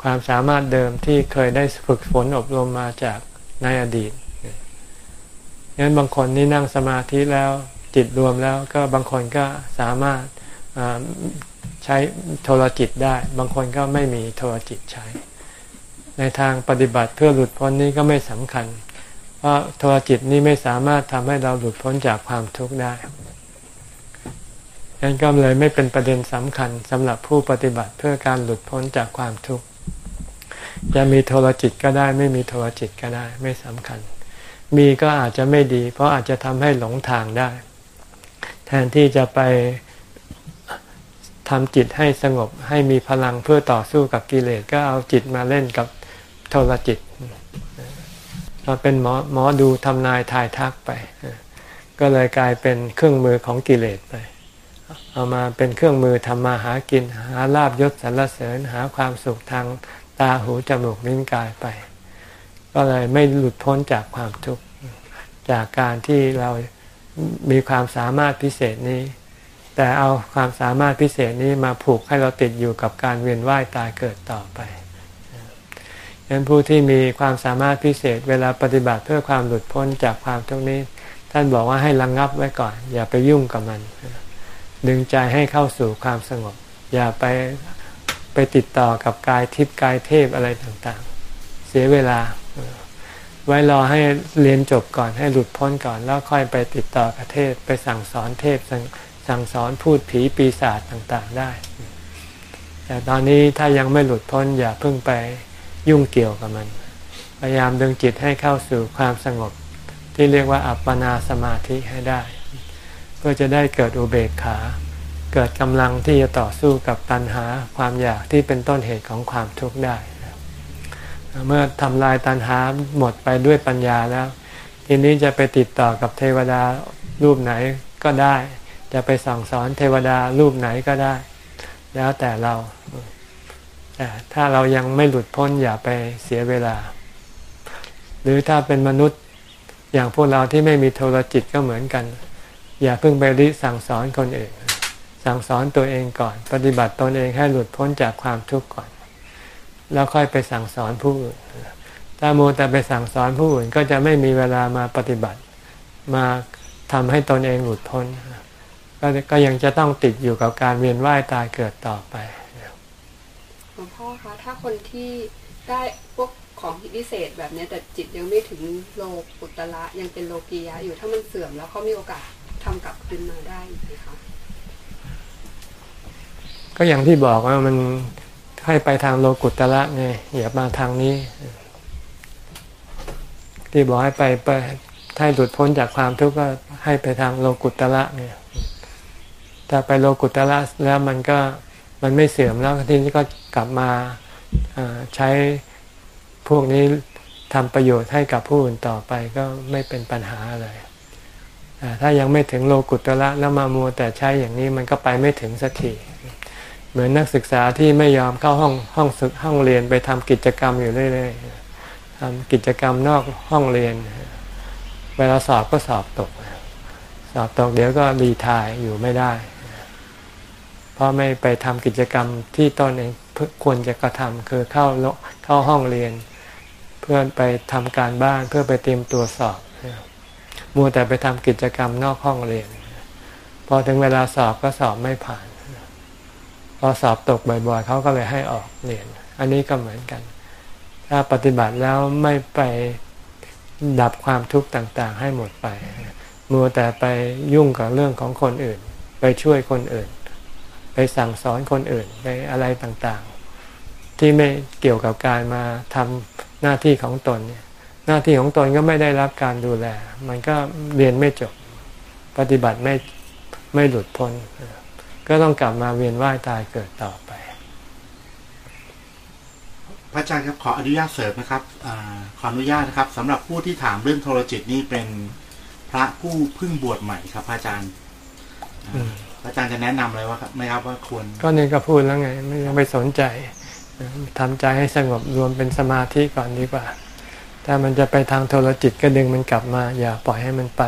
ความสามารถเดิมที่เคยได้ฝึกฝนอบรมมาจากในอดีตงั้นบางคนนี่นั่งสมาธิแล้วจิตรวมแล้วก็บางคนก็สามารถใช้โทรจิตได้ บางคนก็ไม่มีโทรจิตใช้ ในทางปฏิบัติเพื่อหลุดพ้นนี้ก็ไม่สำคัญ เพราะโทรจิตนี้ไม่สามารถทำให้เราหลุดพ้นจากความทุกข์ได้นั้นก็เลยไม่เป็นประเด็นสำคัญสำหรับผู้ปฏิบัติเพื่อการหลุดพ้นจากความทุกข์จะมีโทรจิตก็ได้ ไม่มีโทรจิตก็ได้ไม่สำคัญ มีก็อาจจะไม่ดี เพราะอาจจะทำให้หลงทางได้ แทนที่จะไปทำจิตให้สงบให้มีพลังเพื่อต่อสู้กับกิเลสก็เอาจิตมาเล่นกับโทรจิต มาเป็นหมอหมอดูทำนายทายทักไป ก็เลยกลายเป็นเครื่องมือของกิเลสไป เอามาเป็นเครื่องมือทำมาหากิน หาลาบยศสรรเสริญหาความสุขทางตาหูจมูกลิ้นกายไป ก็เลยไม่หลุดพ้นจากความทุกข์จากการที่เรามีความสามารถพิเศษนี้ แต่เอาความสามารถพิเศษนี้มาผูกให้เราติดอยู่กับการเวียนว่ายตายเกิดต่อไป ดังนั้นผู้ที่มีความสามารถพิเศษเวลาปฏิบัติเพื่อความหลุดพ้นจากความทุกข์นี้ ท่านบอกว่าให้ระงงับไว้ก่อน อย่าไปยุ่งกับมัน ดึงใจให้เข้าสู่ความสงบ อย่าไปไปติดต่อกับกายทิพย์กายเทพอะไรต่างๆ เสียเวลา ไว้รอให้เรียนจบก่อนให้หลุดพ้นก่อน แล้วค่อยไปติดต่อกับเทพไปสั่งสอนเทพสั่งสอนพูดผีปีศาจต่างๆได้ แต่ตอนนี้ถ้ายังไม่หลุดพ้นอย่าเพิ่งไป ยุ่งเกี่ยวกับมัน พยายามดึงจิตให้เข้าสู่ความสงบที่เรียกว่าอัปปนาสมาธิให้ได้ เพื่อจะได้เกิดอุเบกขา เกิดกำลังที่จะต่อสู้กับตัณหาความอยากที่เป็นต้นเหตุของความทุกข์ได้ เมื่อทำลายตัณหาหมดไปด้วยปัญญาแล้ว ทีนี้จะไปติดต่อกับเทวดารูปไหนก็ได้ จะไปสั่งสอนเทวดารูปไหนก็ได้ แล้วแต่เรา ถ้าเรายังไม่หลุดพ้นอย่าไปเสียเวลา หรือถ้าเป็นมนุษย์อย่างพวกเราที่ไม่มีโทรจิตก็เหมือนกัน อย่าเพิ่งไปริสั่งสอนคนอื่น สั่งสอนตัวเองก่อน ปฏิบัติตนเองให้หลุดพ้นจากความทุกข์ก่อน แล้วค่อยไปสั่งสอนผู้อื่น ถ้าโมแต่ไปสั่งสอนผู้อื่นก็จะไม่มีเวลามาปฏิบัติ มาทำให้ตนเองหลุดพ้น ก็ก็ยังจะต้องติดอยู่กับการเวียนว่ายตายเกิดต่อไป พ่อคะถ้าคนที่ได้พวกของพิเศษแบบนี้แต่จิตยังไม่ถึงโลกุตละยังเป็นโลกียะอยู่ถ้ามันเสื่อมแล้วเขามีโอกาสทำกลับคืนมาได้ไหมคะก็อย่างที่บอกว่ามันให้ไปทางโลกุตละไงอย่ามาทางนี้ ที่บอกให้ไปไปให้หลุดพ้นจากความทุกข์ก็ให้ไปทางโลกุตละเนี่ยถ้าไปโลกุตละแล้วมันก็ มันไม่เสื่อมแล้วทีนี้ก็กลับมาใช้พวกนี้ทำประโยชน์ให้กับผู้อื่นต่อไปก็ไม่เป็นปัญหาอะไรถ้ายังไม่ถึงโลกุตระแล้วมามัวแต่ใช้อย่างนี้มันก็ไปไม่ถึงสักทีเหมือนนักศึกษาที่ไม่ยอมเข้าห้องห้องศึกห้องเรียนไปทำกิจกรรมอยู่เรื่อยๆทำกิจกรรมนอกห้องเรียน เวลาสอบก็สอบตก สอบตกเดี๋ยวก็รีทายอยู่ไม่ได้ เพราะไม่ไปทำกิจกรรมที่ตนเองควรจะกระทำคือเข้าเข้าห้องเรียน เพื่อไปทำการบ้านเพื่อไปเตรียมตัวสอบมัวแต่ไปทำกิจกรรมนอกห้องเรียน พอถึงเวลาสอบก็สอบไม่ผ่าน พอสอบตกบ่อยๆเขาก็เลยให้ออกเรียน อันนี้ก็เหมือนกัน ถ้าปฏิบัติแล้วไม่ไปดับความทุกข์ต่างๆ ให้หมดไป มัวแต่ไปยุ่งกับเรื่องของคนอื่น ไปช่วยคนอื่น ไปสั่งสอนคนอื่นไปอะไรต่างๆ ที่ไม่เกี่ยวกับการมาทำหน้าที่ของตนเนี่ยหน้าที่ของตนก็ไม่ได้รับการดูแล มันก็เรียนไม่จบ ปฏิบัติไม่ไม่หลุดพ้น ก็ต้องกลับมาเวียนว่ายตายเกิดต่อไป พระอาจารย์ครับขออนุญาตเสริมนะครับอขออนุญาตนะครับสำหรับผู้ที่ถามเรื่องโทรจิตนี่เป็นพระผู้เพิ่งบวชใหม่ครับพระอาจารย์พระ อาจารย์จะแนะนำอะไรว่าไหมครับว่าควรก็เนี่ก็พูดแล้วไง ไม่ยังไปสนใจทำใจให้สงบรวมเป็นสมาธิก่อนดีกว่า ถ้ามันจะไปทางโทรจิตก็ดึงมันกลับมา อย่าปล่อยให้มันไป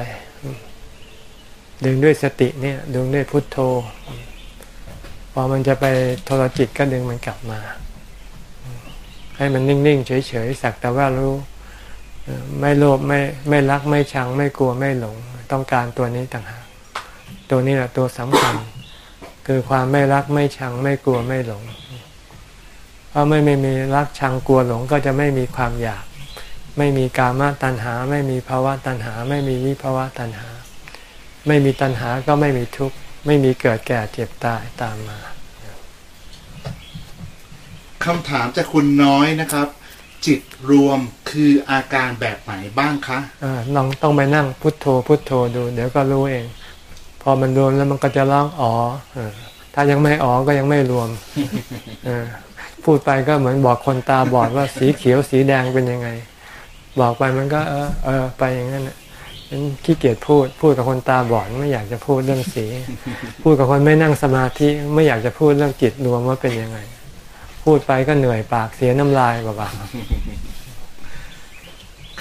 ดึงด้วยสติเนี่ย ดึงด้วยพุทโธพอมันจะไปโทรจิตก็ดึงมันกลับมา ให้มันนิ่งๆเฉยๆสักแต่ว่ารู้ไม่โลภไม่ไม่รักไม่ชังไม่กลัวไม่หลง ต้องการตัวนี้ต่างหาก ตัวนี้แหละตัวสำคัญ คือความไม่รักไม่ชังไม่กลัวไม่หลง เพราะไม่ไม่มีรักชังกลัวหลงก็จะไม่มีความอยาก ไม่มีกามตัณหา ไม่มีภาวะตัณหา ไม่มีวิภาวะตัณหา ไม่มีตัณหาก็ไม่มีทุกข์ไม่มีเกิดแก่เจ็บตายตามมาคำถามจากคุณน้อยนะครับ จิตรวมคืออาการแบบไหนบ้างคะอ่าลองต้องไปนั่งพุทโธพุทโธดู เดี๋ยวก็รู้เองพ อมันรวมแล้วมันก็จะร้องอ๋อถ้ายังไม่อ๋อก็ยังไม่รวมพูดไปก็เหมือนบอกคนตาบอดว่าสีเขียวสีแดงเป็นยังไง บอกไปมันก็ เออเออไปอย่างนั้นฉันขี้เกียจพูด พูดกับคนตาบอดไม่อยากจะพูดเรื่องสี พูดกับคนไม่นั่งสมาธิไม่อยากจะพูดเรื่องจิตรวมว่าเป็นยังไง พูดไปก็เหนื่อยปากเสียน้ำลายบ้า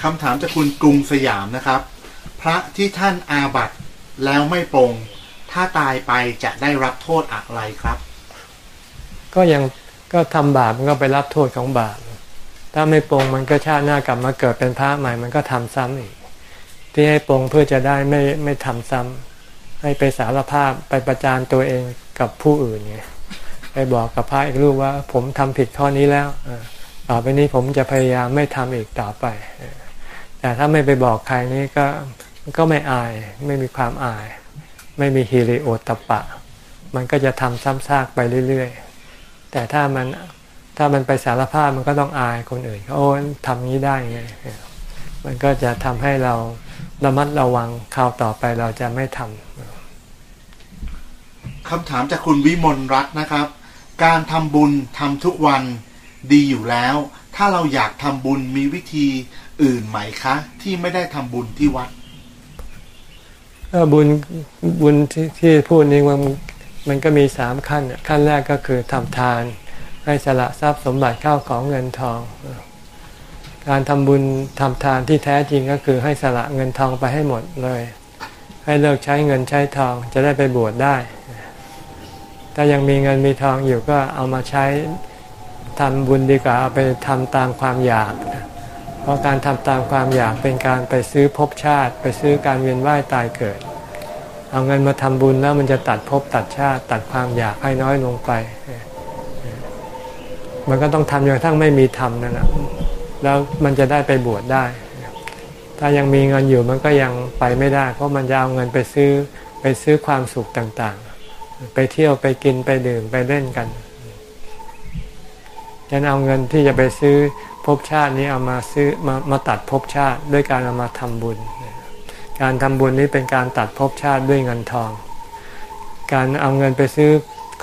คำถามจากคุณกรุงสยามนะครับ พระที่ท่านอาบัต แล้วไม่ปรงถ้าตายไปจะได้รับโทษอะไรครับ ก็ยังก็ทำบาปมันก็ไปรับโทษของบาป ถ้าไม่ปรงมันก็ชาติหน้ากลับมาเกิดเป็นพระใหม่ มันก็ทำซ้ำอีก ที่ให้ปรงเพื่อจะได้ไม่ไม่ทำซ้ำให้ไปสารภาพไปประจานตัวเองกับผู้อื่นไงไปบอกกับพระอีกรูปว่า ผมทำผิดข้อนี้แล้วต่อไปนี้ผมจะพยายามไม่ทำอีกต่อไปแต่ถ้าไม่ไปบอกใครนี่ก็ ก็ไม่อายไม่มีความอาย ไม่มีฮิริโอตปะ มันก็จะทำซ้ำซากไปเรื่อยๆ แต่ถ้ามันถ้ามันไปสารภาพมันก็ต้องอายคนอื่นโอ้ทำนี้ได้ไงมันก็จะทำให้เราระมัดระวังคราวต่อไปเราจะไม่ทำคำถามจากคุณวิมลรัตน์นะครับ การทำบุญทำทุกวันดีอยู่แล้ว ถ้าเราอยากทำบุญมีวิธีอื่นไหมคะ ที่ไม่ได้ทำบุญที่วัด บุญบุญที่ที่พูดนี้มันมันก็มีสามขั้น ขั้นแรกก็คือทำทาน ให้สละทรัพย์สมบัติเข้าของเงินทอง การทำบุญทำทานที่แท้จริงก็คือให้สละเงินทองไปให้หมดเลย ให้เลิกใช้เงินใช้ทองจะได้ไปบวชได้ ถ้ายังมีเงินมีทองอยู่ก็เอามาใช้ทำบุญดีกว่าเอาไปทำตามความอยาก เพราะการทำตามความอยากเป็นการไปซื้อภพชาติ ไปซื้อการเวียนว่ายตายเกิด เอาเงินมาทำบุญแล้วมันจะตัดภพตัดชาติ ตัดความอยากให้น้อยลงไป มันก็ต้องทำจนกระทั่งไม่มีทำนั่นแหละแล้วมันจะได้ไปบวชได้ ถ้ายังมีเงินอยู่มันก็ยังไปไม่ได้ เพราะมันจะเอาเงินไปซื้อไปซื้อความสุขต่างๆ ไปเที่ยวไปกินไปดื่มไปเล่นกันจะเอาเงินที่จะไปซื้อ ภพชาตินี้เอามาซื้อมามาตัดภพชาติด้วยการเอามาทำบุญ การทำบุญนี้เป็นการตัดภพชาติด้วยเงินทอง การเอาเงินไปซื้อ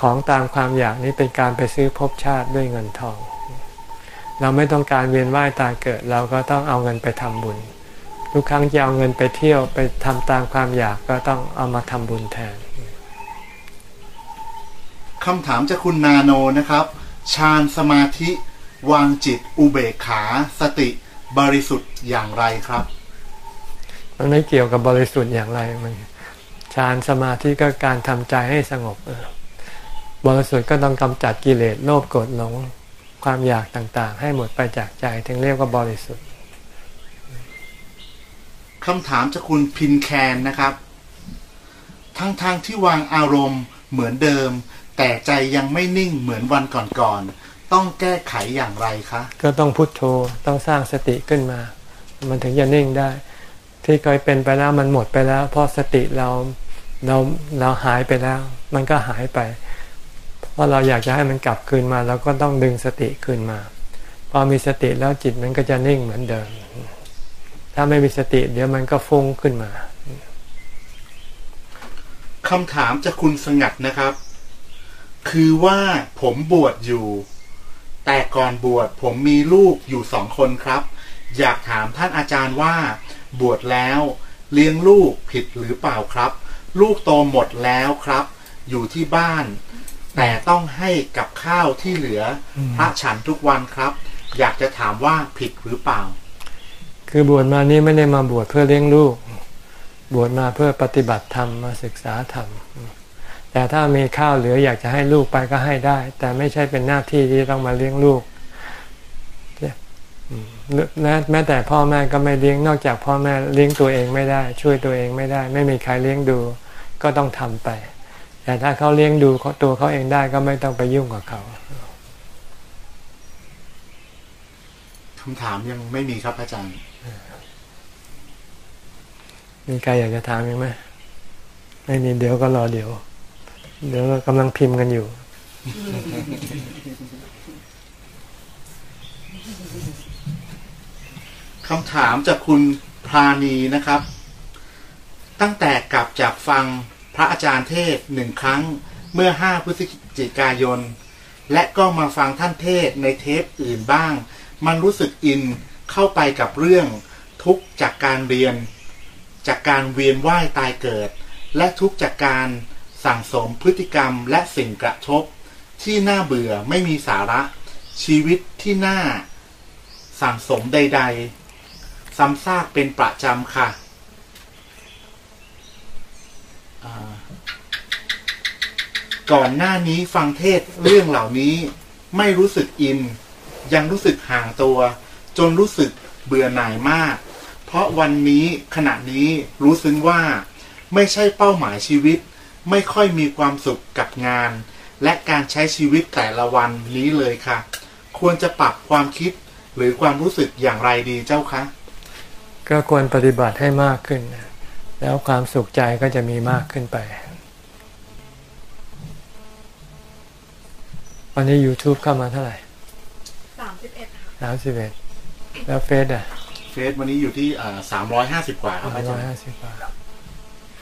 ของตามความอยากนี้เป็นการไปซื้อภพชาติด้วยเงินทอง เราไม่ต้องการเวียนว่ายตายเกิด เราก็ต้องเอาเงินไปทำบุญ ทุกครั้งจะเอาเงินไปเที่ยวไปทำตามความอยากก็ต้องเอามาทำบุญแทนคำถามจากคุณนาโนนะครับฌานสมาธิ วางจิตอุเบกขาสติบริสุทธิ์อย่างไรครับมันไม่เกี่ยวกับบริสุทธิ์อย่างไรมันฌานสมาธิก็การทำใจให้สงบเออบริสุทธิ์ก็ต้องกำจัดกิเลสโลภโกรธหลงความอยากต่างๆ ให้หมดไปจากใจถึงเรียกว่าบริสุทธิ์คำถามจากคุณพินแคนนะครับ ทั้งทางๆที่วางอารมณ์เหมือนเดิม แต่ใจยังไม่นิ่งเหมือนวันก่อนๆ ต้องแก้ไขอย่างไรคะ ก็ต้องพุทโธต้องสร้างสติขึ้นมา มันถึงจะนิ่งได้ ที่เคยเป็นไปแล้วมันหมดไปแล้ว เพราะสติเราเราเราหายไปแล้ว มันก็หายไป เพราะเราอยากจะให้มันกลับคืนมาเราก็ต้องดึงสติคืนมา พอมีสติแล้วจิตมันก็จะนิ่งเหมือนเดิม ถ้าไม่มีสติ เดี๋ยวมันก็ฟุ้งขึ้นมาคำถามจากคุณสงัดนะครับ คือว่าผมบวชอยู่ แต่ก่อนบวชผมมีลูกอยู่สองคนครับ อยากถามท่านอาจารย์ว่า บวชแล้วเลี้ยงลูกผิดหรือเปล่าครับ ลูกโตหมดแล้วครับ อยู่ที่บ้าน แต่ต้องให้กับข้าวที่เหลืออมพระฉันทุกวันครับ อยากจะถามว่าผิดหรือเปล่า คือบวชมานี่ไม่ได้มาบวชเพื่อเลี้ยงลูก บวชมาเพื่อปฏิบัติธรรมมาศึกษาธรรม แต่ถ้ามีข้าวเหลืออยากจะให้ลูกไปก็ให้ได้ แต่ไม่ใช่เป็นหน้าที่ที่ต้องมาเลี้ยงลูกอืมและแม้แต่พ่อแม่ก็ไม่เลี้ยงนอกจากพ่อแม่เลี้ยงตัวเองไม่ได้ ช่วยตัวเองไม่ได้ ไม่มีใครเลี้ยงดูก็ต้องทำไป แต่ถ้าเขาเลี้ยงดูเขาตัวเขาเองได้ก็ไม่ต้องไปยุ่งกับเขาคำถามยังไม่มีครับอาจารย์ มีใครอยากจะถามอีกไหมไม่มีเดี๋ยวก็รอเดี๋ยว เดี๋ยวเรากำลังพิมพ์กันอยู่ คำถามจากคุณพราณีนะครับ ตั้งแต่กลับจากฟังพระอาจารย์เทศหนึ่งครั้งเมื่อ5พฤศจิกายน และก็มาฟังท่านเทศในเทปอื่นบ้าง มันรู้สึกอินเข้าไปกับเรื่องทุกจากการเรียน จากการเวียนว่ายตายเกิด และทุกจากการ สั่งสมพฤติกรรมและสิ่งกระทบ ที่น่าเบื่อไม่มีสาระ ชีวิตที่น่า สั่งสมใด ๆ ซ้ำซากเป็นประจำค่ะก่อนหน้านี้ฟังเทศเรื่องเหล่านี้ไม่รู้สึกอิน ยังรู้สึกห่างตัว จนรู้สึกเบื่อหน่ายมาก เพราะวันนี้ขณะนี้รู้ซึ้งว่า ไม่ใช่เป้าหมายชีวิต ไม่ค่อยมีความสุขกับงาน และการใช้ชีวิตแต่ละวันนี้เลยค่ะ ควรจะปรับความคิดหรือความรู้สึกอย่างไรดีเจ้าคะ ก็ควรปฏิบัติให้มากขึ้น แล้วความสุขใจก็จะมีมากขึ้นไป วันนี้ YouTube เข้ามาเท่าไหร่สามสิบเอ็ดค่ะสามสิบเอ็ดแล้วเฟซอะ เฟซวันนี้อยู่ที่สามร้อยห้าสิบกว่าครับสามอาร้จาอยรย์ห้าสิบกว่าเ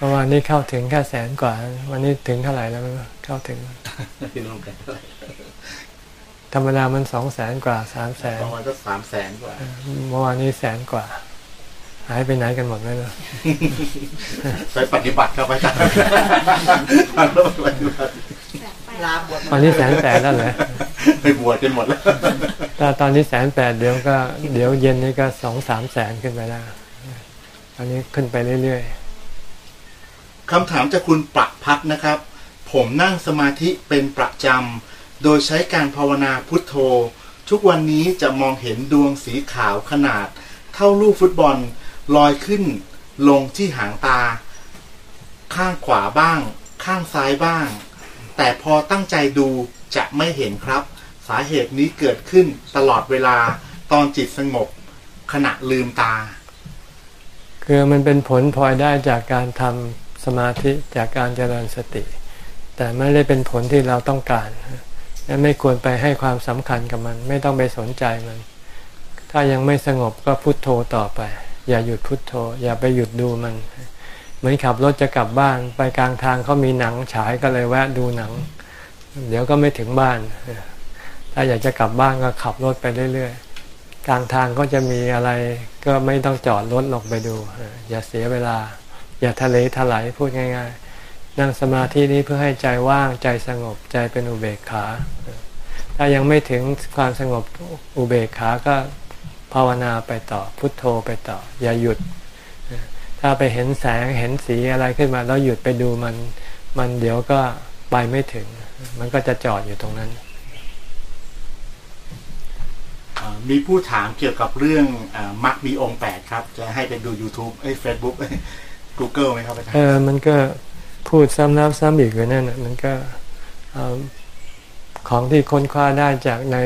มื่อวานนี้เข้าถึงแค่แสนกว่า วันนี้ถึงเท่าไหร่แล้วไม่รู้เข้าถึงพี่น้องกันธรรมดามันสองแสนกว่าสามแสนประมาณก็สามแสนกว่าเมื่อวานนี้แสนกว่า หายไปไหนกันหมดไม่รู้ไปปฏิบัติครับอาจารย์ไปปฏิบัติลาบวชตอนนี้แสนแปดแล้วเหรอไปบวชกันหมดแล้วถ้าตอนนี้แสนแปดเดี๋ยวก็ เดี๋ยวเย็นนี้ก็สองสามแสนขึ้นไปแล้วตอนนี้ขึ้นไปเรื่อย คำถามจากคุณประพัฒนะครับ ผมนั่งสมาธิเป็นประจำ โดยใช้การภาวนาพุทโธ ทุกวันนี้จะมองเห็นดวงสีขาวขนาด เท่าลูกฟุตบอลลอยขึ้น ลงที่หางตา ข้างขวาบ้าง ข้างซ้ายบ้าง แต่พอตั้งใจดูจะไม่เห็นครับ สาเหตุนี้เกิดขึ้นตลอดเวลาตอนจิตสงบ ขณะลืมตา คือมันเป็นผลพลอยได้จากการทำ สมาธิจากการเจริญสติ แต่ไม่ได้เป็นผลที่เราต้องการและไม่ควรไปให้ความสำคัญกับมัน ไม่ต้องไปสนใจมัน ถ้ายังไม่สงบก็พุโทโธต่อไป อย่าหยุดพุดโทโธ อย่าไปหยุดดูมัน เหมือนขับรถจะกลับบ้าน ไปกลางทางเขามีหนังฉายก็เลยแวะดูหนัง เดี๋ยวก็ไม่ถึงบ้าน ถ้าอยากจะกลับบ้านก็ขับรถไปเรื่อยๆ กลางทางก็จะมีอะไรก็ไม่ต้องจอดรถลงไปดู อย่าเสียเวลา อย่าทะเลทลายพูดง่าย ๆ นั่งสมาธินี้เพื่อให้ใจว่างใจสงบใจเป็นอุเบกขา ถ้ายังไม่ถึงความสงบอุเบกขาก็ภาวนาไปต่อพุทโธไปต่อ อย่าหยุด ถ้าไปเห็นแสงเห็นสีอะไรขึ้นมาแล้วหยุดไปดูมันมันเดี๋ยวก็ไปไม่ถึง มันก็จะจอดอยู่ตรงนั้น มีผู้ถามเกี่ยวกับเรื่องอมักมีองค์แปดครับ จะให้เป็นดู YouTube เอ้เฟซบุ๊ก Google ไหมครับอาจารย์เออมันก็พูดซ้ำแล้วซ้ำอีกอยู่นั่นน่ะมันก็ของที่ค้นคว้าได้จากใน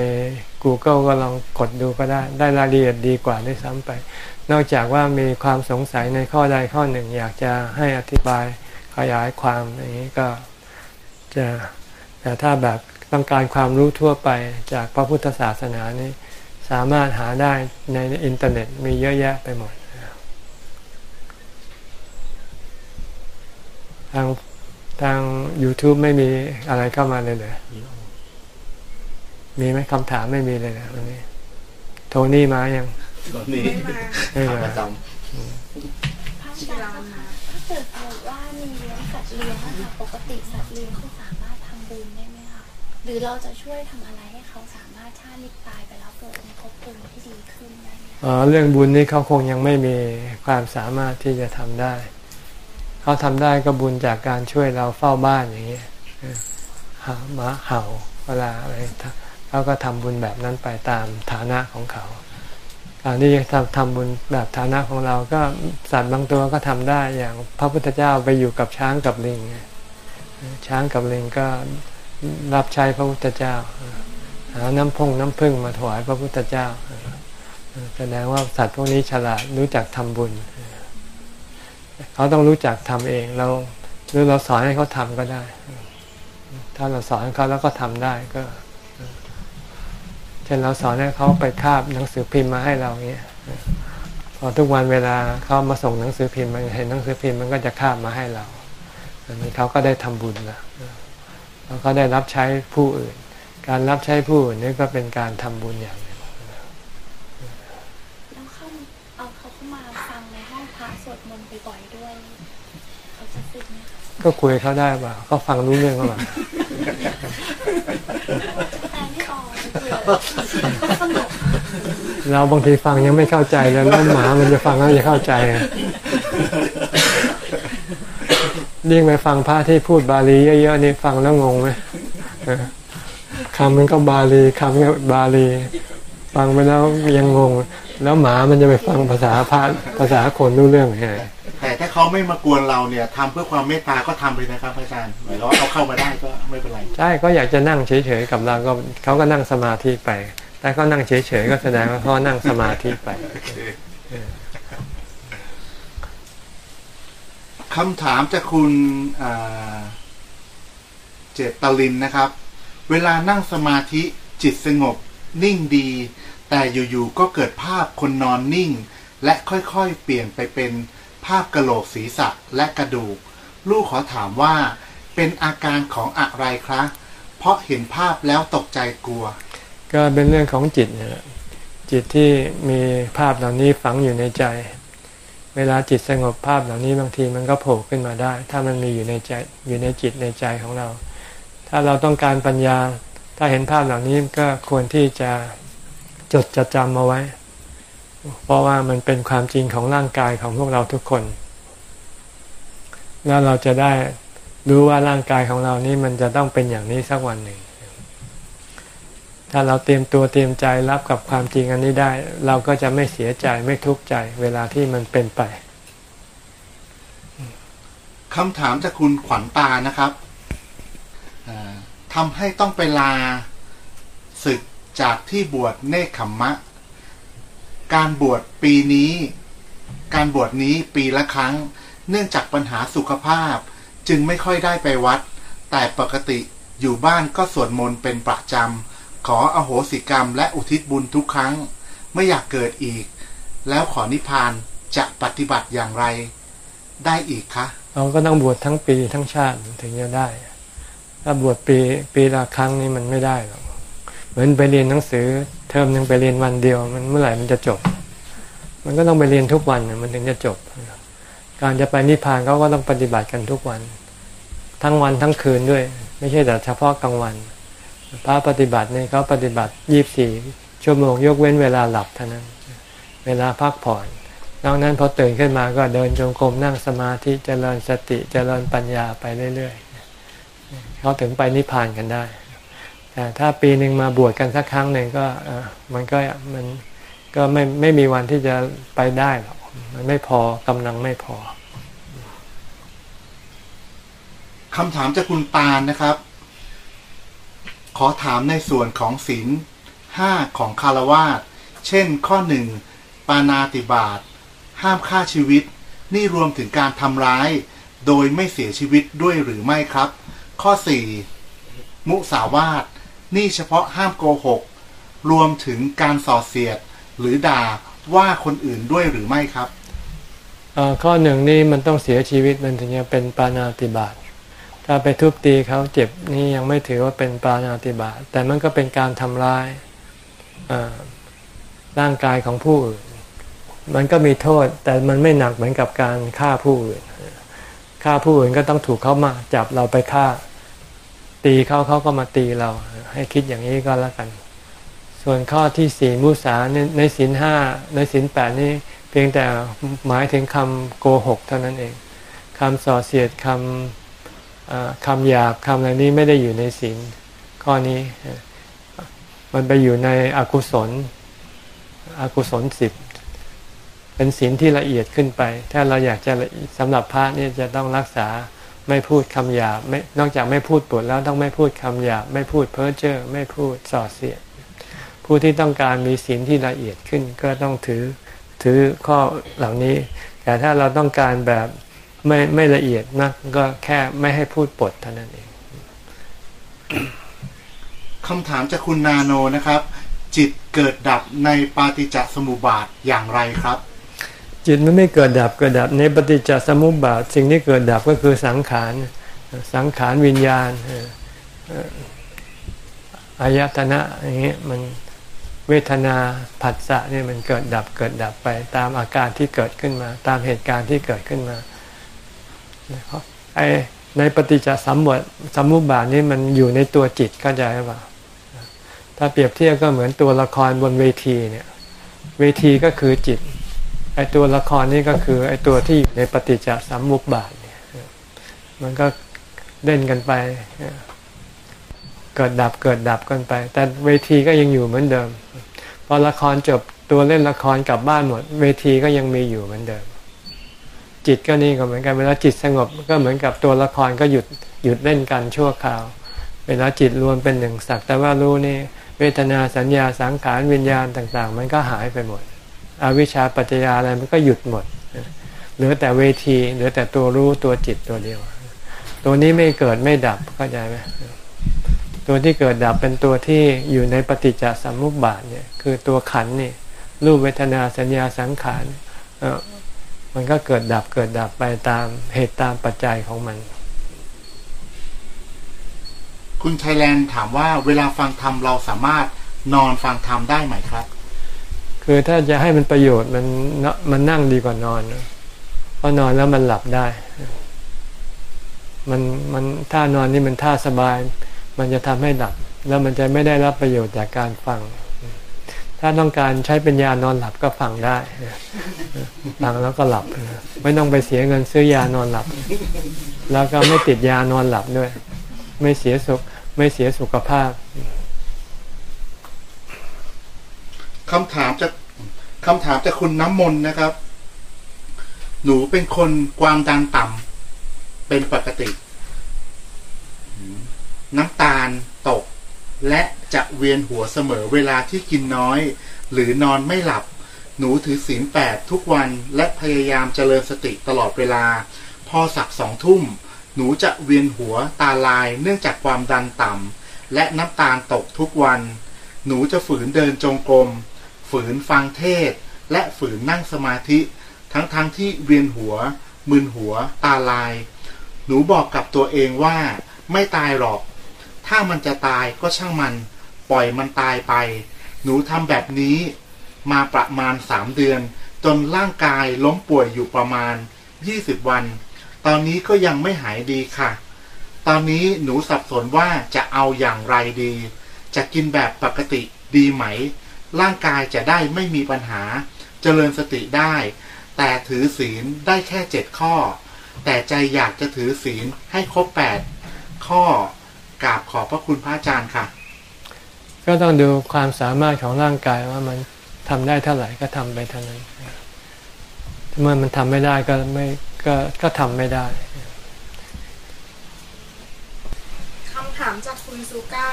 Google ก็ลองกดดูก็ได้ ได้รายละเอียดดีกว่าด้ซ้ำไป นอกจากว่ามีความสงสัยในข้อใดข้อหนึ่ง อยากจะให้อธิบายขยายความอย่างนี้ก็จะแต่ถ้าแบบต้องการความรู้ทั่วไปจากพระพุทธศาสนานี้ สามารถหาได้ในอินเทอร์เน็ตมีเยอะแยะไปหมด ทางทาง YouTube ไม่มีอะไรเข้ามาเลยเลยมีไหมคำถามไม่มีเลยนะวันนี้ โทนี่มายังตอนนี้ไม่ขามาประจพระอาจารย์คะถ้าเกิดสมมติว่ามีเลี้ยงสัตว์เลี้ยงอะค่ะปกติสัตว์เลี้ยงเขาสามารถทำบุญได้ไหมคะหรือเราจะช่วยทำอะไรให้เขาสามารถชาตินี้ตายไปแล้วเกิดในภพภูมิที่ดีขึ้นได้ไหมคะอ๋อเรื่องบุญนี่เขาคงยังไม่มีความสามารถที่จะทำได้ เขาทำได้ก็บุญจากการช่วยเราเฝ้าบ้านอย่างนี้ยหามาเห่าเวลาอะไรเขาก็ทำบุญแบบนั้นไปตามฐานะของเขาการที่จะทำทำบุญแบบฐานะของเราก็สัตว์บางตัวก็ทำได้อย่างพระพุทธเจ้าไปอยู่กับช้างกับลิงไงช้างกับลิงก็รับใช้พระพุทธเจ้าหาน้ำพงน้ำพึ่งมาถวายพระพุทธเจ้าแสดงว่าสัตว์พวกนี้ฉลาดรู้จักทำบุญเเขาต้องรู้จักทำเองเราหรือเราสอนให้เขาทำก็ได้ ถ้าเราสอนเขาแล้วก็ทำได้ก็เช่นเราสอนให้เขาไปคาบหนังสือพิมพ์มาให้เราเงี้ยพอทุกวันเวลาเขามาส่งหนังสือพิมพ์มาเห็นหนังสือพิมพ์มันก็จะคาบมาให้เราอันนี้เขาก็ได้ทำบุญแล้วแล้วก็ได้รับใช้ผู้อื่น การรับใช้ผู้อื่นนี่ก็เป็นการทำบุญอย่างหนึ่ง แล้วเข้าเอาเขาเข้ามา ฟังในห้องพระสวดมนต์บ่อยๆด้วย เขาจะสึกไหมคะก็คุยเขาได้ป่ะก็ฟังรู้เรื่องเขาป่ะแปลไม่ออกเผื่อเขาสนุกเราบางทีฟังยังไม่เข้าใจเลยแล้วหมามันจะฟังแล้วจะเข้าใจไงเรียกไปฟังพระที่พูดบาลีเยอะๆนี่ฟังแล้วงงไหมเออคำมันก็บาลีคำก็บาลี ฟังไปแล้วยังงง แล้วหมามันจะไปฟังภาษาพระภาษาคนรู้เรื่องไงำแต่ถ้าเขาไม่มากวนเราเนี่ยทำเพื่อความเมตตาก็ทำไปนะครับอาจารย์หมายความว่าเอาเข้ามาได้ก็ไม่เป็นไรใช่ก็อยากจะนั่งเฉยๆกับเราก็เขาก็นั่งสมาธิไป แต่เขานั่งเฉยๆก็แสดงว่าเขานั่งสมาธิไปคำถามจากคุณอ่าเจตลินนะครับ เวลานั่งสมาธิจิตสงบ นิ่งดี แต่อยู่ๆก็เกิดภาพคนนอนนิ่ง และค่อยๆเปลี่ยนไปเป็นภาพกระโหลกศีรษะและกระดูก ลูกขอถามว่า เป็นอาการของอะไรครับเพราะเห็นภาพแล้วตกใจกลัว ก็เป็นเรื่องของจิตเนี่ยแหละจิตที่มีภาพเหล่านี้ฝังอยู่ในใจ เวลาจิตสงบภาพเหล่านี้บางทีมันก็โผล่ขึ้นมาได้ ถ้ามันมีอยู่ในใจอยู่ในจิตในใจของเรา ถ้าเราต้องการปัญญา ถ้าเห็นภาพเหล่านี้ก็ควรที่จะ จดจะจำเอาไว้ เพราะว่ามันเป็นความจริงของร่างกายของพวกเราทุกคน แล้วเราจะได้รู้ว่าร่างกายของเรานี้มันจะต้องเป็นอย่างนี้สักวันหนึ่ง ถ้าเราเตรียมตัวเตรียมใจรับกับความจริงอันนี้ได้ เราก็จะไม่เสียใจไม่ทุกข์ใจ เวลาที่มันเป็นไปคำถามจากคุณขวัญตานะครับอ่าทำให้ต้องไปลาศึก จากที่บวชเนคขมมะ การบวชปีนี้ การบวชนี้ปีละครั้ง เนื่องจากปัญหาสุขภาพ จึงไม่ค่อยได้ไปวัด แต่ปกติอยู่บ้านก็สวดมนต์เป็นประจำ ขออโหสิกรรมและอุทิศบุญทุกครั้ง ไม่อยากเกิดอีก แล้วขอนิพพานจะปฏิบัติอย่างไร ได้อีกคะเราก็ต้องบวชทั้งปีทั้งชาติถึงจะได้ ถ้าบวชปีปีละครั้งนี้มันไม่ได้หรอก เหมือนไปเรียนหนังสือ เทอมหนึ่งไปเรียนวันเดียว มันเมื่อไหร่มันจะจบ มันก็ต้องไปเรียนทุกวันมันถึงจะจบ การจะไปนิพพานเขาก็ต้องปฏิบัติกันทุกวัน ทั้งวันทั้งคืนด้วย ไม่ใช่แต่เฉพาะกลางวัน พระปฏิบัติเนี่ยเขาปฏิบัติยี่บสี่ชั่วโมงยกเว้นเวลาหลับเท่านั้น เวลาพักผ่อนนอกนั้นพอตื่นขึ้นมาก็เดินจงกรมนั่งสมาธิเจริญสติเจริญปัญญาไปเรื่อยๆเขาถึงไปนิพพานกันได้ แต่ถ้าปีหนึ่งมาบวชกันสักครั้งหนึ่งก็มันก็มันก็ไม่ไม่มีวันที่จะไปได้หรอกมันไม่พอกำลังไม่พอคำถามจากคุณปานนะครับ ขอถามในส่วนของศีลห้าของคารวาสเช่นข้อหนึ่งปานาติบาตห้ามฆ่าชีวิต นี่รวมถึงการทำร้าย โดยไม่เสียชีวิตด้วยหรือไม่ครับ ข้อ 4. มุสาวาท นี่เฉพาะห้ามโกหก รวมถึงการส่อเสียดหรือด่าว่าคนอื่นด้วยหรือไม่ครับข้อหนึ่งนี่มันต้องเสียชีวิตมันถึงจะเป็นปานาติบาตถ้าไปทุบตีเขาเจ็บนี่ยังไม่ถือว่าเป็นปานาติบาตแต่มันก็เป็นการทำร้ายร่างกายของผู้อื่น มันก็มีโทษ แต่มันไม่หนักเหมือนกับการฆ่าผู้อื่นฆ่าผู้อื่นก็ต้องถูกเขามาจับเราไปฆ่า ตีเขาเขาก็มาตีเรา ให้คิดอย่างนี้ก็แล้วกัน ส่วนข้อที่สี่มุสาในในสินห้าในสินแปดนี่เพียงแต่หมายถึงคำโกหกเท่านั้นเองคำส่อเสียดคำคำหยาบคำอะไรนี้ไม่ได้อยู่ในสินข้อนี้มันไปอยู่ในอกุศล อกุศลสิบเป็นศีลที่ละเอียดขึ้นไป ถ้าเราอยากจะสำหรับพระนี่จะต้องรักษา ไม่พูดคำหยาบไม่นอกจากไม่พูดปวดแล้วต้องไม่พูดคำหยาบไม่พูดเพ้อเจ้อไม่พูดส่อเสียดผู้ที่ต้องการมีศีลที่ละเอียดขึ้นก็ต้องถือถือข้อเหล่านี้ แต่ถ้าเราต้องการแบบไม่ไม่ละเอียดนะก็แค่ไม่ให้พูดปดเท่านั้นเองคำถามจากคุณนาโนนะครับ จิตเกิดดับในปาติจจสมุปบาทอย่างไรครับ จิตมันไม่เกิดดับเกิดดับในปฏิจจสมุปบาท สิ่งที่เกิดดับก็คือสังขารสังขารวิญญาณอายตนะอย่างนี้ยมันเวทนาผัสสะเนี่ยมันเกิดดับเกิดดับไป ตามอาการที่เกิดขึ้นมา ตามเหตุการณ์ที่เกิดขึ้นมาไอในปฏิจจสมุปสมุปบาทนี่มันอยู่ในตัวจิตเข้าใจหรือเปล่าถ้าเปรียบเทียบก็เหมือนตัวละครบนเวทีเนี่ย เวทีก็คือจิต ไอตัวละครนี่ก็คือไอตัวที่อยู่ในปฏิจจสมุปบาทเนี่ยมันก็เล่นกันไป เกิดดับเกิดดับกันไป แต่เวทีก็ยังอยู่เหมือนเดิม พอละครจบตัวเล่นละครกลับบ้านหมด เวทีก็ยังมีอยู่เหมือนเดิม จิตก็นี่ก็เหมือนกันเวลาจิตสงบก็เหมือนกับตัวละครก็หยุดหยุดเล่นกันชั่วคราว เวลาจิตรวมเป็นหนึ่งสักแต่ว่ารู้นี่เวทนาสัญญาสังขารวิญญาณต่าง ๆ มันก็หายไปหมด อวิชชาปัจจยาอะไรมันก็หยุดหมดเหลือแต่เวทีเหลือแต่ตัวรู้ตัวจิตตัวเดียว ตัวนี้ไม่เกิดไม่ดับเข้าใจไหมตัวที่เกิดดับเป็นตัวที่อยู่ในปฏิจจสมุปบาทเนี่ยคือตัวขันนี่รูปเวทนาสัญญาสังขารมันก็เกิดดับเกิดดับไปตามเหตุตามปัจจัยของมัน คุณไทยแลนด์ถามว่าเวลาฟังธรรมเราสามารถนอนฟังธรรมได้ไหมครับ คือถ้าจะให้มันประโยชน์มันมันนั่งดีกว่านอนเพราะนอนแล้วมันหลับได้ มันมันท่านอนนี่มันท่าสบาย มันจะทำให้หลับ แล้วมันจะไม่ได้รับประโยชน์จากการฟัง ถ้าต้องการใช้เป็นยานอนหลับก็ฟังได้ฟังแล้วก็หลับ ไม่ต้องไปเสียเงินซื้อยานอนหลับ แล้วก็ไม่ติดยานอนหลับด้วย ไม่เสียสุข ไม่เสียสุขภาพ คำถามจากคำถามจากคุณน้ำมนต์นะครับ หนูเป็นคนความดันต่ำเป็นปกติ น้ำตาลตก และจะเวียนหัวเสมอเวลาที่กินน้อย หรือนอนไม่หลับ หนูถือศีลแปดทุกวันและพยายามเจริญสติตลอดเวลา พอสักสองทุ่ม หนูจะเวียนหัวตาลายเนื่องจากความดันต่ำและน้ำตาลตกทุกวัน หนูจะฝืนเดินจงกรม ฝืนฟังเทศ และฝืนนั่งสมาธิ ทั้งๆทที่เวียนหัว มึนหัว ตาลาย หนูบอกกับตัวเองว่าไม่ตายหรอก ถ้ามันจะตายก็ช่างมัน ปล่อยมันตายไป หนูทำแบบนี้ มาประมาณสามเดือน จนร่างกายล้มป่วยอยู่ประมาณยี่สิบวัน ตอนนี้ก็ยังไม่หายดีค่ะ ตอนนี้หนูสับสนว่าจะเอาอย่างไรดี จะกินแบบปกติดีไหม ร่างกายจะได้ไม่มีปัญหา เจริญสติได้ แต่ถือศีลได้แค่เจ็ดข้อ แต่ใจอยากจะถือศีลให้ครบแปดข้อกราบขอบพระคุณพระอาจารย์ค่ะ ก็ต้องดูความสามารถของร่างกายว่ามันทำได้เท่าไหร่ก็ทำไปเท่านั้นเมื่อมันทำไม่ได้ก็ไม่ก็ก็ทำไม่ได้คำถามจากคุณซูก้า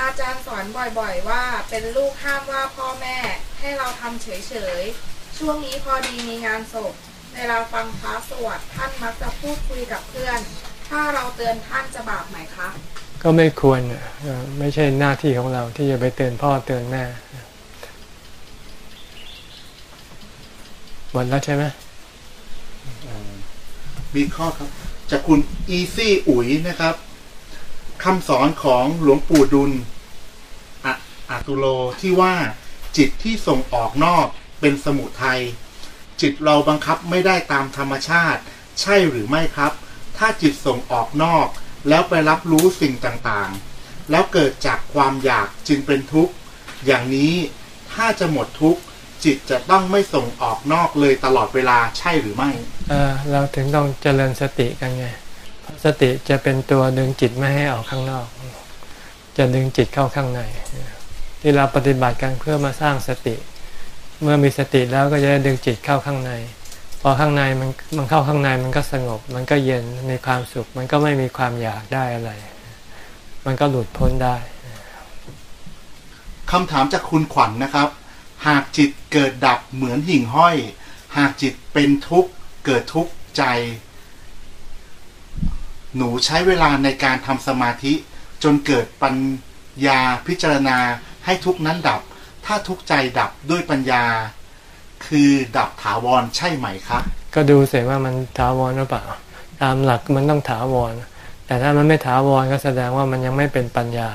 อาจารย์สอนบ่อยๆ ว่า เป็นลูกห้ามว่าพ่อแม่ให้เราทำเฉยๆ ช่วงนี้พอดีมีงานศพเวลาฟังพระสวดท่านมักจะพูดคุยกับเพื่อน ถ้าเราเตือนท่านจะบาปไหมคะ ก็ไม่ควรอะเออไม่ใช่หน้าที่ของเราที่จะไปเตือนพ่อเตือนแม่หมดแล้วใช่ไหมมีข้อครับ จากคุณอีซี่อุ๋ยนะครับ คำสอนของหลวงปู่ดุลอะอตุโลที่ว่าจิตที่ส่งออกนอกเป็นสมุทัยจิตเราบังคับไม่ได้ตามธรรมชาติ ใช่หรือไม่ครับ ถ้าจิตส่งออกนอก แล้วไปรับรู้สิ่งต่างๆ แล้วเกิดจากความอยากจึงเป็นทุกข์ อย่างนี้ถ้าจะหมดทุกข์ จิตจะต้องไม่ส่งออกนอกเลยตลอดเวลาใช่หรือไม่ เออเราถึงต้องเจริญสติกันไง สติจะเป็นตัวดึงจิตไม่ให้ออกข้างนอก จะดึงจิตเข้าข้างใน ที่เราปฏิบัติกันเพื่อมาสร้างสติ เมื่อมีสติแล้วก็จะด้ดึงจิตเข้าข้างใน พอข้างในมันมันเข้าข้างในมันก็สงบ มันก็เย็นมีความสุข มันก็ไม่มีความอยากได้อะไร มันก็หลุดพ้นได้คำถามจากคุณขวัญนนะครับ หากจิตเกิดดับเหมือนหิ่งห้อย หากจิตเป็นทุกข์เกิดทุกข์ใจ หนูใช้เวลาในการทำสมาธิ จนเกิดปัญญาพิจารณาให้ทุกข์นั้นดับ ถ้าทุกข์ใจดับด้วยปัญญา คือดับถาวรใช่ไหมคะก็ดูเสียว่ามันถาวรหรือเปล่า ตามหลักมันต้องถาวร แต่ถ้ามันไม่ถาวรก็แสดงว่ามันยังไม่เป็นปัญญา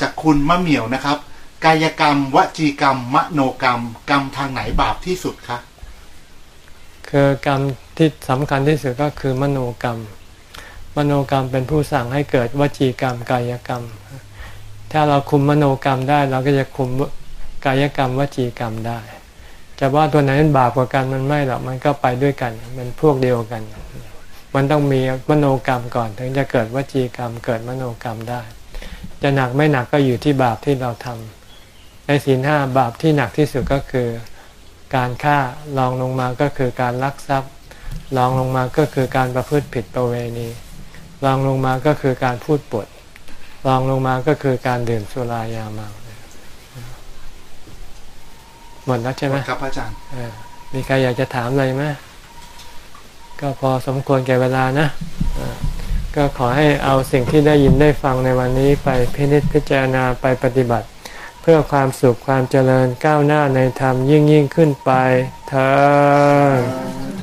จากคุณมะเหมี่ยวนะครับ กายกรรม วจีกรรม มโนกรรม กรรมทางไหนบาปที่สุดคะคือกรรม ที่สำคัญที่สุดก็คือมโนกรรม มโนกรรมเป็นผู้สั่งให้เกิดวจีกรรมกายกรรม ถ้าเราคุมมโนกรรมได้ เราก็จะคุมกายกรรมวจีกรรมได้จะว่าตัวไหนมันบาปกว่ากันมันไม่หรอกมันก็ไปด้วยกัน มันพวกเดียวกัน มันต้องมีมโนกรรมก่อน ถึงจะเกิดวจีกรรมเกิดมโนกรรมได้ จะหนักไม่หนักก็อยู่ที่บาปที่เราทำในศีลห้าบาปที่หนักที่สุดก็คือ การฆ่ารองลงมาก็คือการลักทรัพย์ รองลงมาก็คือการประพฤติผิดประเวณีรองลงมาก็คือการพูดปดรองลงมาก็คือการดื่มสุรายาเมาหมดแล้วใช่ไหมครับพระอาจารย์เออมีใครอยากจะถามอะไรไหมก็พอสมควรแก่เวลานะเออก็ขอให้เอาสิ่งที่ได้ยินได้ฟังในวันนี้ไปพินิจพิจารณาไปปฏิบัติ เพื่อความสุขความเจริญก้าวหน้าในธรรมยิ่งยิ่งขึ้นไปเธอ